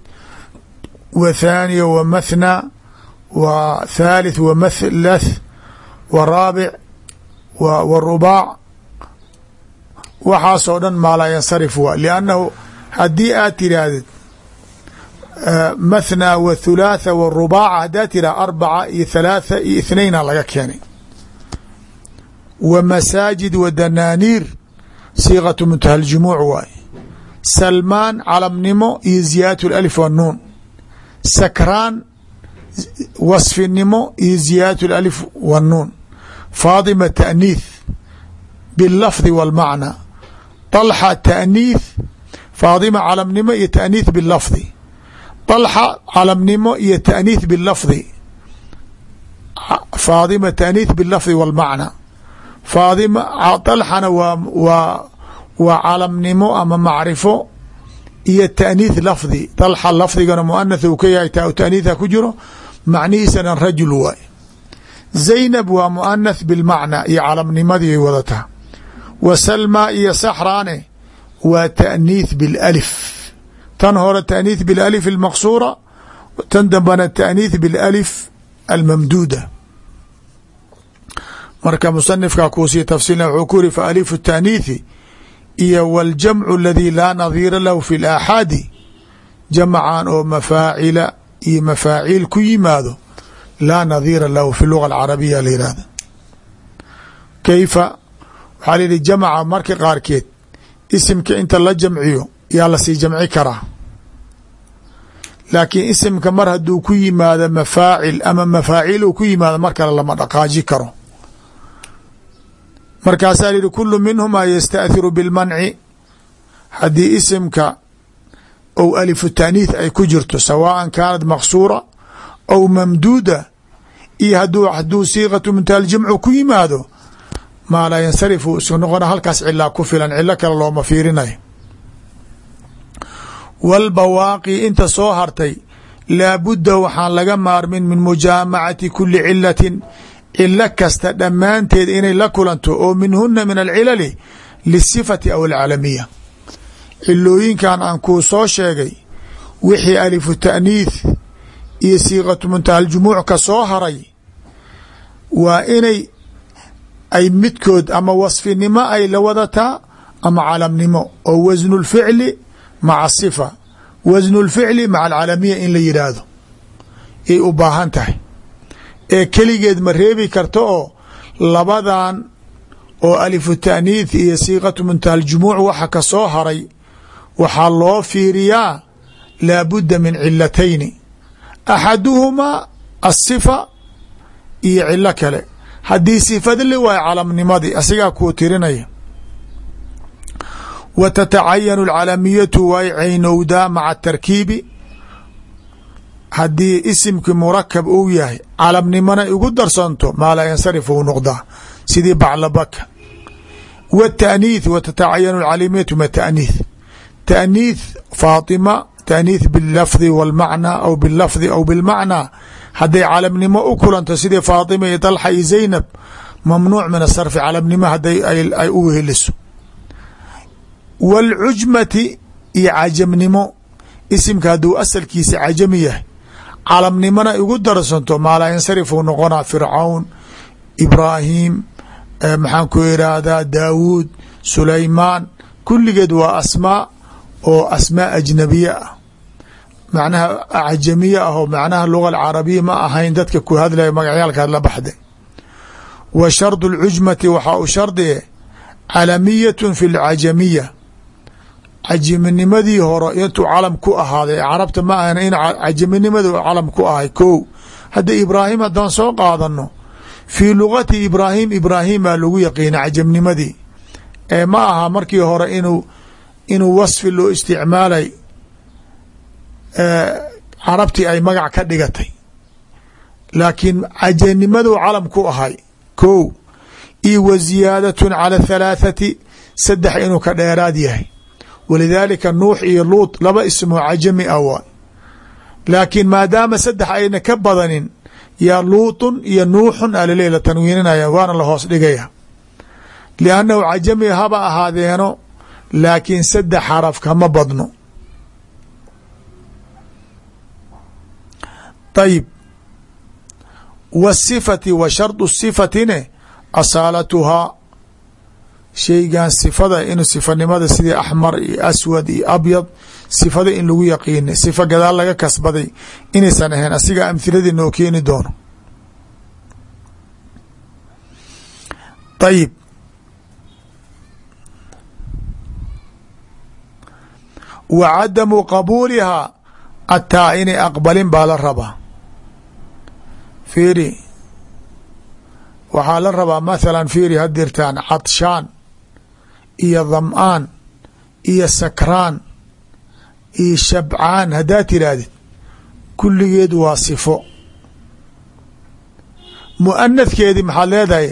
[SPEAKER 1] wa thaaniya wa mathna wa thalith wa mathlath wa raabic wa rubaac waxaasoo dhan maa laa yansarif waa liannahu haddii aad tidhaahdid mathna wa thulaatha wa rubaaca haddaad tidhah arbaca iyo thalaatha iyo ithnayna laga keenay. Wa masaajid wa danaaniir siiqatu muntaha ljumuuc waaye salmaan calamnimo iyo ziyaadat alif wanuun sakraan wasfinimo iyo ziyaadat alif wanuun faadima taaniih bilafdi walmacna. Dalxa taaniih faadima calamnimo iyo taaniih bilafdi dalxa calamnimo iyo taaniih bilafdi faadima taaniih bilafdi walmacna. Faadima dalxana waa waa waa calamnimo ama macrifo iyo taaniih lafdi. Dalxa lafdigana muanath uu ka yahay ta taaniitha ku jiro macnihiisana rajul waay zaynab waa muanath bilmacna iyo calamnimadii ay wadataa. Wa salma iyo saxraane waa taaniith bilalif. Tan hore taaniith bilalif almaqsuura tan dambana taaniith bilalif almamduuda. Marka musanifkaa kuusii tafsiilna wuxuu ku yiri fa alifu taaniithi iyo waljamcu aladii laa nadiira lahu fi laaxaadi jamacan oo mafaacila iyo mafaaciil ku yimaado laa nadiira lahu fi luga alcarabiya la yihahda kayfa? waxaa la yihi jamaca marka qaarkeed isimka inta la jamciyo yaa la sii jamci karaa. laakiin isimka mar hadduu ku yimaado mafaacil ama mafaaciil uu ku yimaado mar kale lama dhaqaaji karo. markaasaa yihi kulu minhumaa yastaahiru bilmanci. haddii isimka ou alifu taaniith ay ku jirto sawaan kaanat maqsuura aw mamduuda iyo hadduu siiqatu muntaha ljamcu ku yimaado maa laa yansarifu isu noqona halkaas cilaa ku filan cilo kale looma fiirinayo. Walbawaaqi inta soo hartay laabudda waxaan laga maarmin min mujaamacati kuli cilatin cilo kasta dhammaanteed inay la kulanto oo minhuna min alcilali lisifati aw alcalamiya. Cilooyinkan aan kuu soo sheegay wixii alifu taaniith iyo siiqatu muntaha aljumuuc ka soo haray waa inay ay midkood ama wasfinimo ay la wadataa ama calamnimo oo wasnu lficli maca sifa wasnu lficli maca alcalamiya in la yidhaahdo yay u baahan tahay. Ee keligeed ma reebi karta oo labadan oo alifu taaniith iyo siiqatu muntaha aljumuuc waxa ka soo haray waxaa loo fiiriyaa laabudda min cilatayni axaduhumaa asifa iyo cilo kale. Haddii sifada la waayo calamnimadii asigaa kuu tirinaya. Wa tatacayanu alcalamiyatu way caynowdaa maca tarkiibi. Haddii isimkii murakab uu yahay calamnimona igu darsanto maa laa yansarif uu noqdaa. Sidii baclabaka. Wataaniith wa tatacayanu alcalamiyatu ma taaniith taaniith faatima taaniith bilafdi walmacnaa aw bilafdi aw bilmacnaa hadday calamnimo u kulanto sidii faatima iyo dalxa iyo zaynab mamnuuc min asarfi calamnimo haday ay u weheliso. Wاlcujmati iyo cajamnimo isimka hadduu asalkiisa cajami yahay calamnimona igu darsanto maalaa yansarifu noqonaa fircawn ibraahim maxaan ku irahdaa daawuud sulaymaan kulligeed waa asmaa oo asmaa ajnabiye ah macnaha acjamiye ah oo macnaha luga alcarabiya ma ahayn dadka ku hadlaya magacyaalkaad la baxday wa shardu اlcujmati waxaa u shardiye calamiyat fi اlcajamiya cajaminimadii hore intuu calam ku ahaaday carabta ma ahan in cajaminimadu calam ku ahay ko hadda ibraahim haddaan soo qaadano fii lugati ibraahim ibraahim baa lagu yaqiina cajamnimadii ee ma aha markii hore inuu inuu wasfi loo isticmaalay carabtii ay magac ka dhigatay. Laakiin cajanimadu calam ku ahay. Ko io wa ziyaadatun cala halaathati saddex inuu ka dheeraad yahay. Walidaalika nuux iyo luut laba ismoo cajami ah waay laakiin maadaama saddex ayna ka badanin yaa luutun iyo nuuxun alale la tanwiininaya waana la hoos dhigaya liannahu cajami haba ahaadeeno laakiin saddex xaraf kama badno ayib wasifati wa shardu sifatine asaalatuhaa shaygan sifada in sifanimada sidii axmar iyo aswad iyo abyad sifada in lagu yaqiina sifa gadaal laga kasbaday inaysan ahayn asiga amhiladii noo keeni doono ayib wa cadamu qabuulihaa ataa inay aqbalin baa la rabaa fiiri. Waxaa la rabaa mathalan fiiri hadirtaan cadshaan iyo dham'aan iyo sakraan iyo shabcaan haddaad tihaahdid kulligeed waa sifo. Mu'anadkeedii maxaad leedahay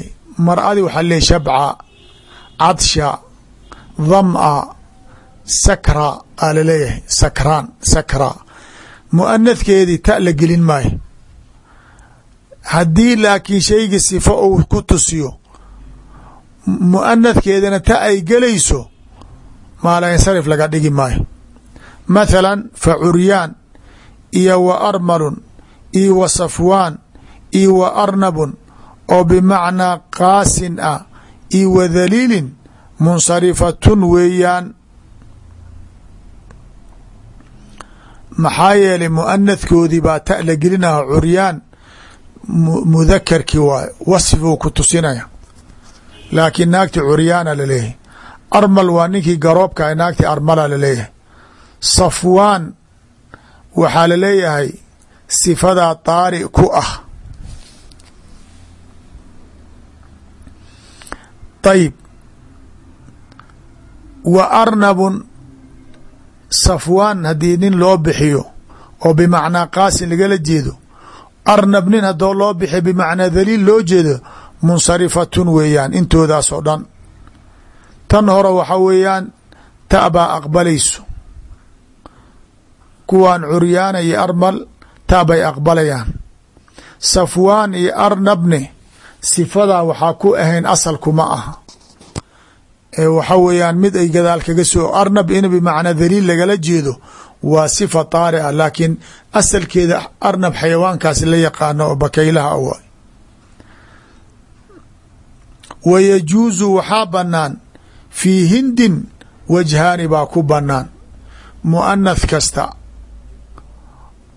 [SPEAKER 1] mar-adi waxaa leeyahy shabca cadsha dham'a sakra aa la leeyahay sakraan sakra. Mu'anadkeedii ta la gelin maayo haddii laakiin shaygii sifo uu ku tusiyo mu'anadkeedana ta ay gelayso maala insarif laga dhigi maayo. Mathalan fa curyaan iyo wa armalun iyo wa safwaan iyo wa arnabun oo bimacnaa qaasin ah iyo wa dhaliilin munsarifatun weeyaan. Maxaa yeelay mu'anadkoodii baa ta la gelinaha curyaan mudakarkii waayo wasfibuu ku tusinaya. Laakiin naagti curyaana la leeyahay armal waa ninkii garoobka naagti armala la leeyahay safwaan waxaa la leeyahay sifadaa daari ku ah. Ayib wa arnabun safwaan haddii nin loo bixiyo oo bimacnaa qaasin lagala jeedo arnab nin haddoo loo bixiyo bimacnaa daliil loo jeedo munsarifatun weeyaan intoodaas oo dhan. Tan hore waxa weeyaan ta baa aqbalayso. Kuwaan curyaana iyo armal ta bay aqbalayaan. Safwaan iyo arnabne sifadaa waxaa ku ahayn asalkuma aha. Ee waxa weeyaan mid ay gadaal kaga soo arnab in bimacnaa daliil lagala jeedo waa sifa taari ah laakiin asalkeeda arnab xayawaankaasi la yaqaano oo bakaylaha awa wa yajuusu waxaa bannaan fii hindin wajhaani baa ku bannaan mu'anath kasta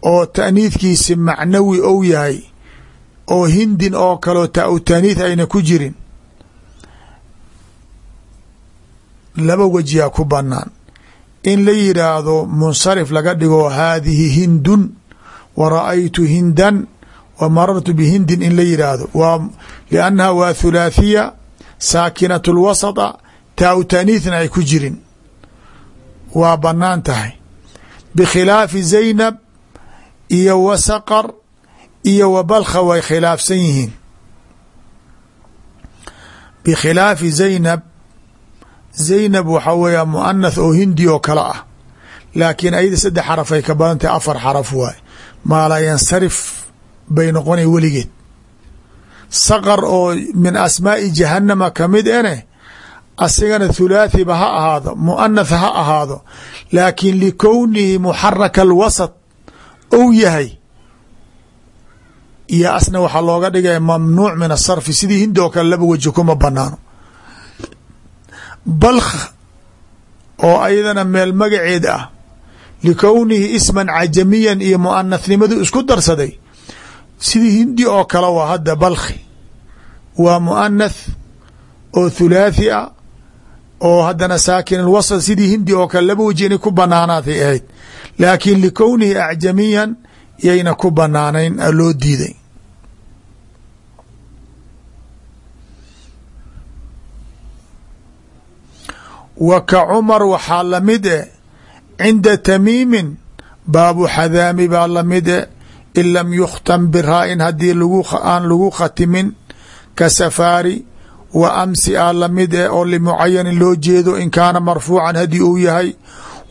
[SPEAKER 1] oo ta'niidkiisi macnawi ou yahay oo hindin oo kaleo ta-u taaniith ayna ku jirin laba wejiyaa ku bannaan in la yidhaahdo munsarif laga dhigo haadihi hindun wa ra'aytu hindan wa marartu bihindin in la yidhaahdo waa liannaha waa thulaathiya saakinatu lwasata taa-u taaniithna ay ku jirin. Waa bannaan tahay. Bikhilaafi zaynab iyo wa saqar iyo wa way khilaafsan yihiin. Bikhilaafi zaynab zaynab waxaa weeya muanath oo hindi oo kale ah. Laakiin ayada saddex xaraf ay ka badan tahay afar xaraf waay. Maala yansarif bay noqonay weligeed. Saqar oo min asmaa'i jahanama ka mid ene asigana thulaathiba ha ahaado muanath ha ahaado. Laakiin likownihi muxaraka alwasط ou yahay iyo asna waxaa looga dhigaya mamnuuc min asarfi sidii hindi oo kale laba weji kuma banaano balkh oo ayadana meel magaceed ah likownihi isman cajamiyan iyo muanathnimadu isku darsaday sidii hindi oo kale waa hadda balkhi. Waa muanath oo thulaathi ah oo haddana saakin alwasl sidii hindi oo kale laba weji ku banaanaatay ahayd. Laakiin likownihi acjamiyan yayna ku banaanayn loo diiday wa ka cumar waxaa la mid e cinda tamiimin baabu xadaami baa la mid e in lam yukhtam biraa-in haddii aan lagu khatimin ka safaari wa amsi a la mid e oo limucayanin loo jeedo in kaana marfuucan haddii uu yahay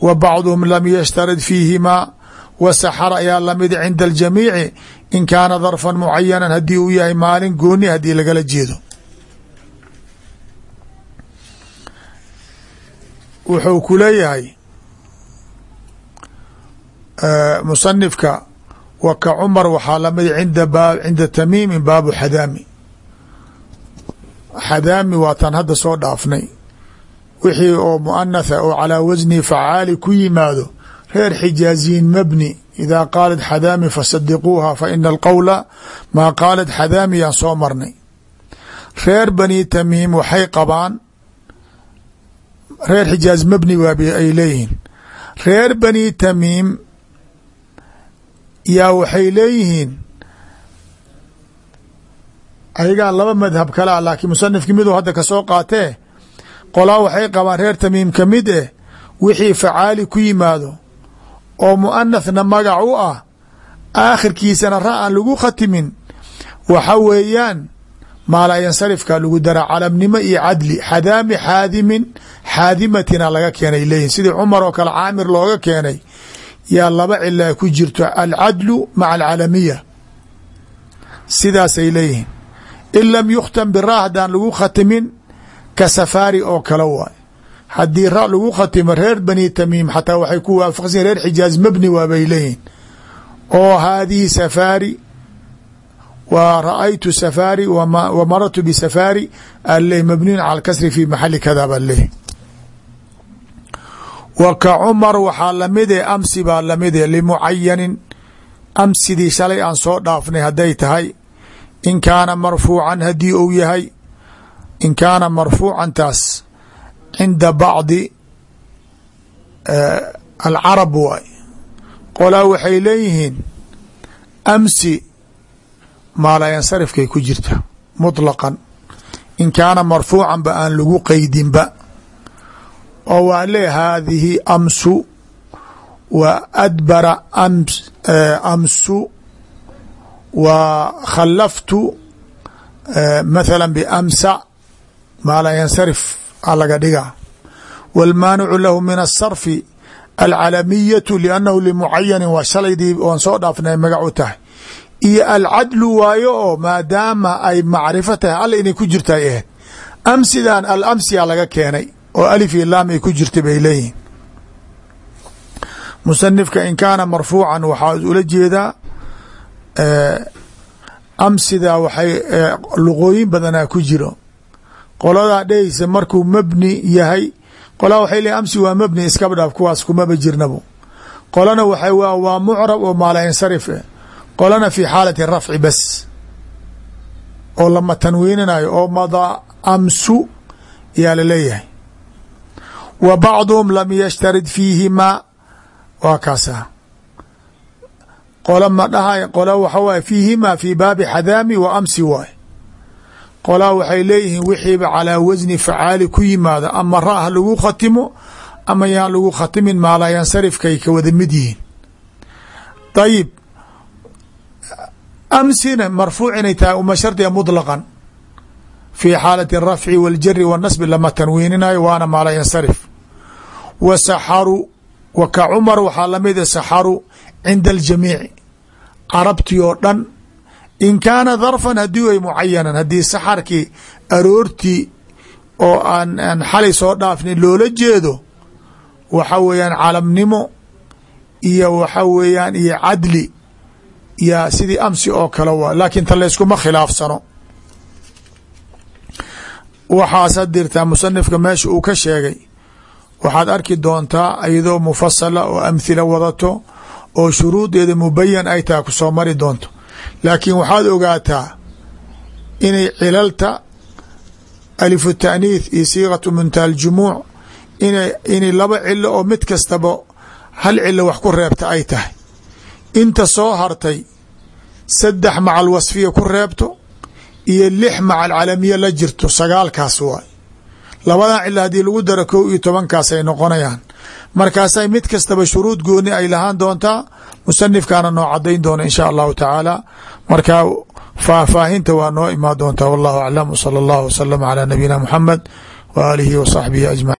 [SPEAKER 1] wa bacduhum lam yashtarid fiihimaa wa saxar ayaa la mid cinda aljamiici in kaana darfan mucayanan haddii uu yahay maalin gooni haddii lagala jeedo wuxuu ku leeyahay musanifka wa ka cumar waxaa la mid cinda cinda tamiimin baabu xadaami. Xadaami waa tan hadda soo dhaafnay. Wixii oo muanatha oo calaa wasni facaali ku yimaado reer xijaaziyin mabni idaa qaalat xadaami fasadiquuha fa ina alqowla maa qaalat xadaami yaan soo marnay. Reer bani tamiim waxay qabaan reer xijaaz mabni waab ay leeyihiin. Reer bani tamiim yaa waxay leeyihiin ayagaa laba madhab kale ah laakiin musanifki miduu hadda ka soo qaatee qolaa waxay qabaan reer tamiim ka mid eh wixii facaali ku yimaado oo muanathna magac u ah aakhirkiisana ra aan lagu khatimin. Waxa weeyaan maalaa yansarifka lagu daraa calamnimo iyo cadli xadaami xaadimin xaadimatina laga keenay leeyihiin sidii cumar oo kale caamir looga keenay yaa laba cila ku jirto alcadlu maca alcalamiya sidaasay leeyihiin. In lam yukhtam bira haddaan lagu khatimin ka safaari oo kale waay. Haddii ra lagu khatimo reer bani tamiim xataa waxay ku waafaqsanyiin reer xijaaz mabni waabay leeyihiin oo haadihi safaari wa ra'aytu safaari wa marartu bisafaari ale mabniyun cala kasri fi maxali kada baa leeyahy wa ka cumar waxaa la mid e amsi baa la mid e limucayanin amsidii shalay aan soo dhaafnay hadday tahay in kaana marfuucan haddii uu yahay in kaana marfuucan taas cinda bacdi alcarab waay qolaa waxay leeyihiin amsi maalayansarifkay ku jirta muطlaqan in kaana marfuucan ba aan lagu qeydinba oo waa lee haadihi amsu wa adbara amsu wa khalaftu mathala bamsa maala yansarif a laga dhiga wاlmaanicu lahu min asarfi alcalamiyatu liannahu limucayani waa shalaydii oon soo dhaafnay magac u tahay iyo alcadlu waayo oo maadaama ay macrifo tahay alla inay ku jirta ay ahayd amsidan alamsiya laga keenay oo alif iyo laam ay ku jirta bay leeyihiin musanifka in kaana marfuucan waxaa ula jeedaa amsida waxay luqooyin badanaa ku jiro. Qoladaa dhehaysa markuu mabni yahay qolaa waxay leeyiin amsi waa mabni iskaba dhaaf kuwaas kumaba jirnabo qolana waxay waa mucrab oo maala insarif eh qolana fi xaalati rafci bas oo lama tanwiininayo oo madaa amsu yaa la leeyahay wa bacduhum lam yashtarid fiihimaa waa kaasa qola ma dhahay qola waxa waay fiihimaa fi baabi xadaami wa amsi waay qolaa waxay leeyihiin wixiiba calaa wasni facaali ku yimaada ama ra lagu khatimo ama yaan lagu khatimin maalayansarifkay ka wada mid yihiin. Ayib amsina marfuuc inay tahay uma shardiga muطlaqan fi xaalati الrafci wاljari wالnasbi lama tanwiininayo waana maalayansarif wa saxaru wa ka cumar waxaa lamida saxaru cinda aljamiici carabtii oo dhan in kaana darfan haddii ay mucayanan haddii saxarkii aroortii oo aan aan xalay soo dhaafnin loola jeedo waxa weeyaan calamnimo iyo waxa weeyaan iyo cadli ya sidii amsi oo kale waa laakiin ta layskuma khilaafsano. Waxaasa dirtaa musanifka meesha uu ka sheegay. Waxaad arki doontaa iyadoo mufasala oo amhila wadato oo shuruudeeda mubayan ay tahay ku soo mari doonto. Laakiin waxaad ogaataa inay cilalta alifu taaniith iyo siiqatu muntaha aljumuuc ina inay laba cilo oo mid kastaba hal cilo wax ku reebta ay tahay inta soo hartay saddex macal wasfiya ku reebto iyo lix macal calamiya la jirto sagaalkaas waay. Labadan cilo haddii lagu daro kow iyo tobankaas ay noqonayaan. Markaasay mid kastaba shuruud gooni ay lahaan doontaa musanifkaana noo cadayn doona in sha allahu tacaala. Marka faahfaahinta waa noo imaan doontaa wallahu aclam wsala allahu wasalama calaa nabiyina muxamed wa aalihi wa saxbihi ajmaciin